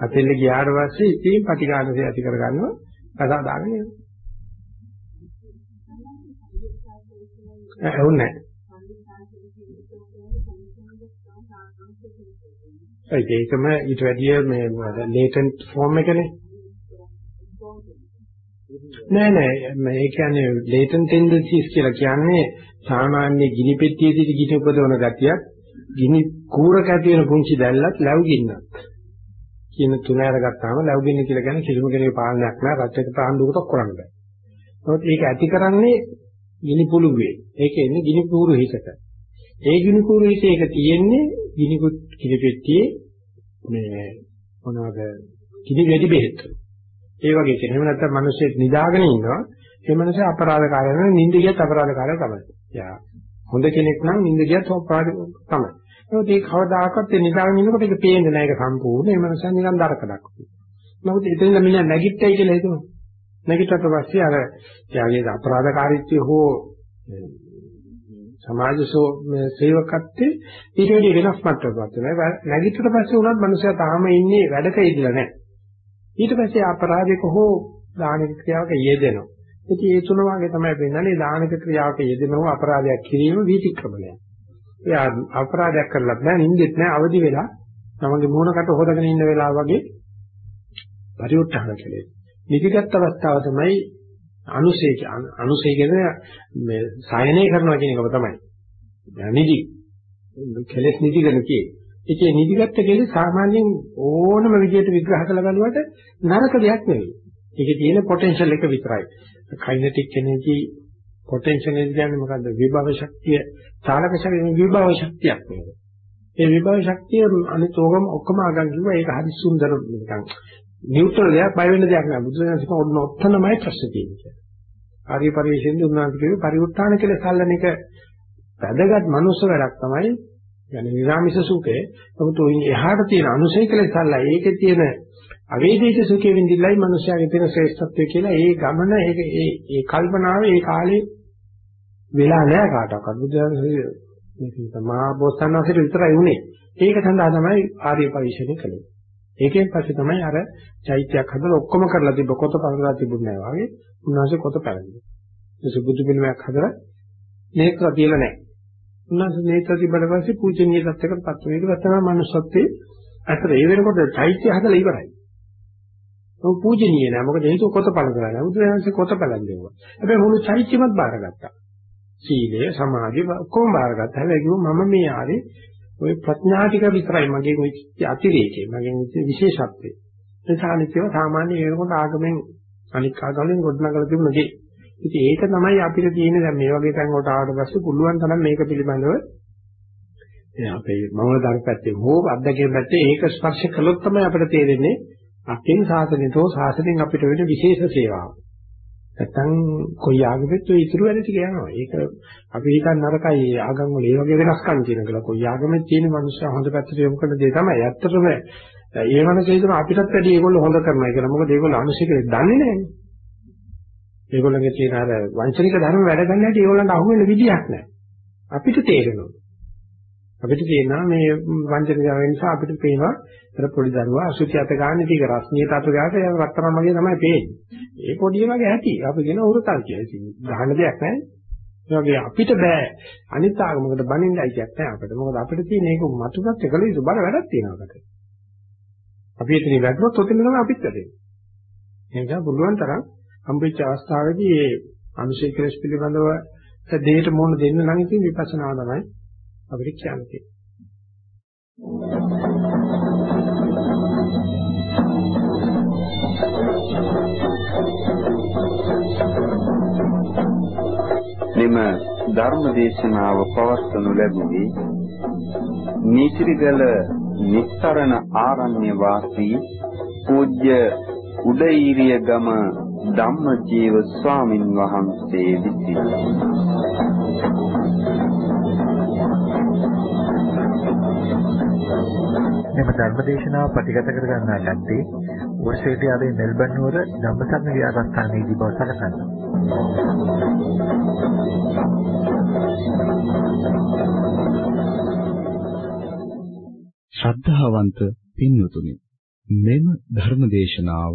අතෙල්ල ගියාට පස්සේ ඉතින් පටිඝානසේ ඇති කරගන්නවා කතා දාගෙන යනවා. ඇහුන්නේ නැහැ. ඒකම ඊට වැඩිය මේ මොකද ලේටන්ට් ෆෝම් එකනේ. නෑ නෑ මේ කියන්නේ ලේටන්ට් ටෙන්ඩන්සිස් කියලා කියන්නේ සාමාන්‍ය ගිනි පෙට්ටියේදී ගිනි උපදවන ගතියක් ගිනි කූරක ඇති වෙන පුංචි දැල්ලත් ලැබු ගින්නක් කියන තුන අරගත්තාම ලැබු ගින්න කියලා කියන්නේ කිසිම කෙනෙකුගේ පාලනයක් නෑ රටක ආණ්ඩුවකට කරන්න බෑ. නමුත් ඒක ඇති කරන්නේ ගිනි පුළුවේ. ඒක එන්නේ ගිනි පුරු හිතක. ඒ ගිනි පුරු හිතේ ඒක තියෙන්නේ ගිනි ගිනි පෙට්ටියේ මේ මොනවද ගිනි වැඩි බෙහෙත්. ඒ වගේ කෙනෙක්. එහෙම නැත්නම් මිනිස්සෙක් නිදාගෙන ඉන්නවා. ඒ මිනිස්සේ අපරාධකාරය නම් නිින්ද ගියත් අපරාධකාරය තමයි. යා හොඳ කෙනෙක් නම් නිින්ද ගියත් අපරාධ තමයි. ඒකත් ඒ කවදාකවත් ඒ නිදාගෙන ඉන්නකොට ඒක පේන්නේ නැහැ ඒක සම්පූර්ණ. ඒ මිනිසා නිකන් දරකඩක්. නමුත් එතන මිනිහා නැගිට්ටයි කියලා හිතනවා. නැගිටට පස්සේ අර යාගේ අපරාධකාරීත්වය හෝ සමාජසෝ සේවකත්වයේ ඊට වඩා වෙනස් මට්ටමකට වෙනවා. නැගිටට පස්සේ උනත් මිනිසා තාම ඉන්නේ වැඩක ඉඳලා නැහැ. ඊට පස්සේ අපරාධයක හෝ දාන ක්‍රියාවක යෙදෙනවා. ඉතින් ඒ තුන වාගේ තමයි වෙන්නන්නේ දාන ක්‍රියාවක යෙදෙනව අපරාධයක් කිරීම වීතික්‍රමණය. එයා අපරාධයක් කරලත් නෑ නින්දෙත් නෑ අවදි වෙලා තමගේ මූණකට හොදගෙන ඉන්න වෙලාව වගේ පරිඋත්තරණ කෙලෙස්. නිදිගත් අවස්ථාව තමයි අනුසය අනුසය කියන්නේ මේ සයනය කරනවා කියන එක තමයි. නිදි කෙලෙස් නිදි කියන කේ. ඒකේ නිදිගත් කෙලෙස් සාමාන්‍යයෙන් ඕනම විදිහට විග්‍රහ කළ බලුවට නරක දෙයක් නෙවෙයි. ඒකේ තියෙන පොටෙන්ෂල් එක විතරයි. කයිනටික් එනර්ජි පොටෙන්ෂල් එනර්ජි කියන්නේ මොකද්ද? විභව ශක්තිය, චාලක ශක්තිය විභව ශක්තියක් මේක. ඒ විභව ශක්තිය අනිත් ඕකම ඔක්කොම අගන් කිව්වා ඒක හරි සුන්දර නිකන් නියුට්‍රල් දෙයක් බය වෙන්න දෙයක් නෑ. බුදුසසුන කිව්වා ඔන්න ඔත්තනමයි ප්‍රශ්නේ තියෙන්නේ. ආර්ය පරිශ්‍රයෙන් උන්වහන්සේ කිව්වේ පරිඋත්ථාන කියලා සල්ලන එක වැදගත් මනුස්ස වැඩක් තමයි. يعني නිරාමිස සුඛේ. නමුත් ඔයින් එහාට තියෙන අනුසය කියලා සල්ලා ඒකේ තියෙන අවේදිත සුඛේ විඳින්නයි මිනිස්යාගේ තියෙන ශ්‍රේෂ්ඨත්වය කියලා ඒ ගමන ඒක ඒ ඒ කල්පනාව ඒ කාලේ වෙලා නෑ කාටවත්. බුදුසසුන මේක තමා බොස්සන්වහන්සේට විතරයි උනේ. ඒක සඳහා තමයි ආර්ය පරිශ්‍රණය කළේ. ඒකෙන් පස්සේ තමයි අර චෛත්‍යයක් හදලා ඔක්කොම කරලා තිබ්බ කොත පළලා තිබුණේ නැහැ වගේ උන්වහන්සේ කොත පැලඳිලා. ඒ සුබුදු පිළිමයක් හදලා නේත්‍ර තියලා නැහැ. උන්වහන්සේ නේත්‍ර තිබ්බට පස්සේ පූජනීය තත්ත්වයකටපත් වෙනවා. ඒක තමයි manussත්වයේ අතර ඒ වෙනකොට චෛත්‍ය හදලා ඉවරයි. ਉਹ පූජනීය නෑ. මොකද හේතුව කොත පළඳලා නෑ. බුදුරජාණන්සේ කොත පළඳෙව්වා. හැබැයි මුළු චෛත්‍යමත් බාරගත්තා. සීලය, සමාධිය ඔක්කොම බාරගත්තා. හැබැයි කිව්වා මම මේ ආවේ ওই ප්‍රඥා ටික විතරයි මගේ ওই අතිරේකේ මගේ විශේෂත්වය. ඒ සානිත්‍යව සාමාන්‍ය වෙනකොට ආගමෙන් අනික් ආගමෙන් ගොඩනගලා තිබුණ දේ. ඉතින් ඒක තමයි අපිට තියෙන දැන් මේ වගේ තැන් වලට ආවට පස්සේ පුළුවන් තරම් මේක පිළිබඳව දැන් අපේ මවල ධර්මපැත්තේ හෝ අද්දකේ පැත්තේ ඒක ස්පර්ශ කළොත් තමයි අපිට තේරෙන්නේ අපෙන් සාසනෙතෝ සාසනෙන් අපිට වෙන විශේෂ සේවාව. නැත්තම් කොයි ආගමෙත් ඔය ඉතුරු වැඩ ටික යනවා. ඒක අපි හිතන්න නරකයි ආගම් වල ඒ වගේ වෙනස්කම් තියෙන කියලා. කොයි ආගමෙත් තියෙන මිනිස්සු හොඳ පැත්තට යොමු කරන දේ තමයි. ඇත්තටම ඒ වෙනස හිතන අපිටත් වැඩි ඒගොල්ලෝ හොඳ කරනවා කියලා. මොකද ඒගොල්ලෝ අනුශිකේ දන්නේ නැහැ. ඒගොල්ලන්ගේ තියෙන අර වංචනික ධර්ම වැඩ ගන්න හැටි ඒගොල්ලන්ට අහු වෙන විදියක් නැහැ. අපිට තේරෙනවා. අපිට තේරෙනවා මේ වංචනික ධර්ම නිසා අපිට පේනවා අර පොඩි දරුවා අසුචි අත ගන්න ටික රස්නියට අත ගාට ඒක රත්තරන් වගේ තමයි පේන්නේ. ඒ පොඩි වගේ ඇති. අපි කියන උරතල් කියලා. ඉතින් ගහන්න දෙයක් නැහැ. ඒ වගේ අපිට බෑ අනිත් ආගමකට බනින්නයි කියත් නැහැ අපිට. මොකද අපිට තියෙන ඒක මතුපත් එකල යුතු බල වැඩක් තියෙනවා අපිට. අපි එතන වැටුනොත් ඔතන තමයි අපිත් වැටෙන්නේ. ඒ නිසා පුළුවන් තරම් හම්බෙච්ච අවස්ථාවේදී මේ අනුශේඛ කෙලස් පිළිබඳව දෙයට මොන දෙන්න නම් ඉතින් විපස්සනා තමයි අපිට කියන්නේ. මෙම ධර්ම දේශනාව පවත්වනු ලැබුවේ නීතිරිගල නිස්තරණ ආරණ්‍ය වාසී පූජ්‍ය උදේීරිය ගම ධම්මජීව ස්වාමින් වහන්සේ විසිනි. එම ධර්මදේශනාව ප්‍රතිගත කර ගන්නා ලද්දේ ඕස්ට්‍රේලියාවේ මෙල්බන් නුවර ධම්මසරණ විහාරස්ථානයේදී බව සැලකනවා. ශ්‍රද්ධාවන්ත පින්වතුනි මෙම ධර්මදේශනාව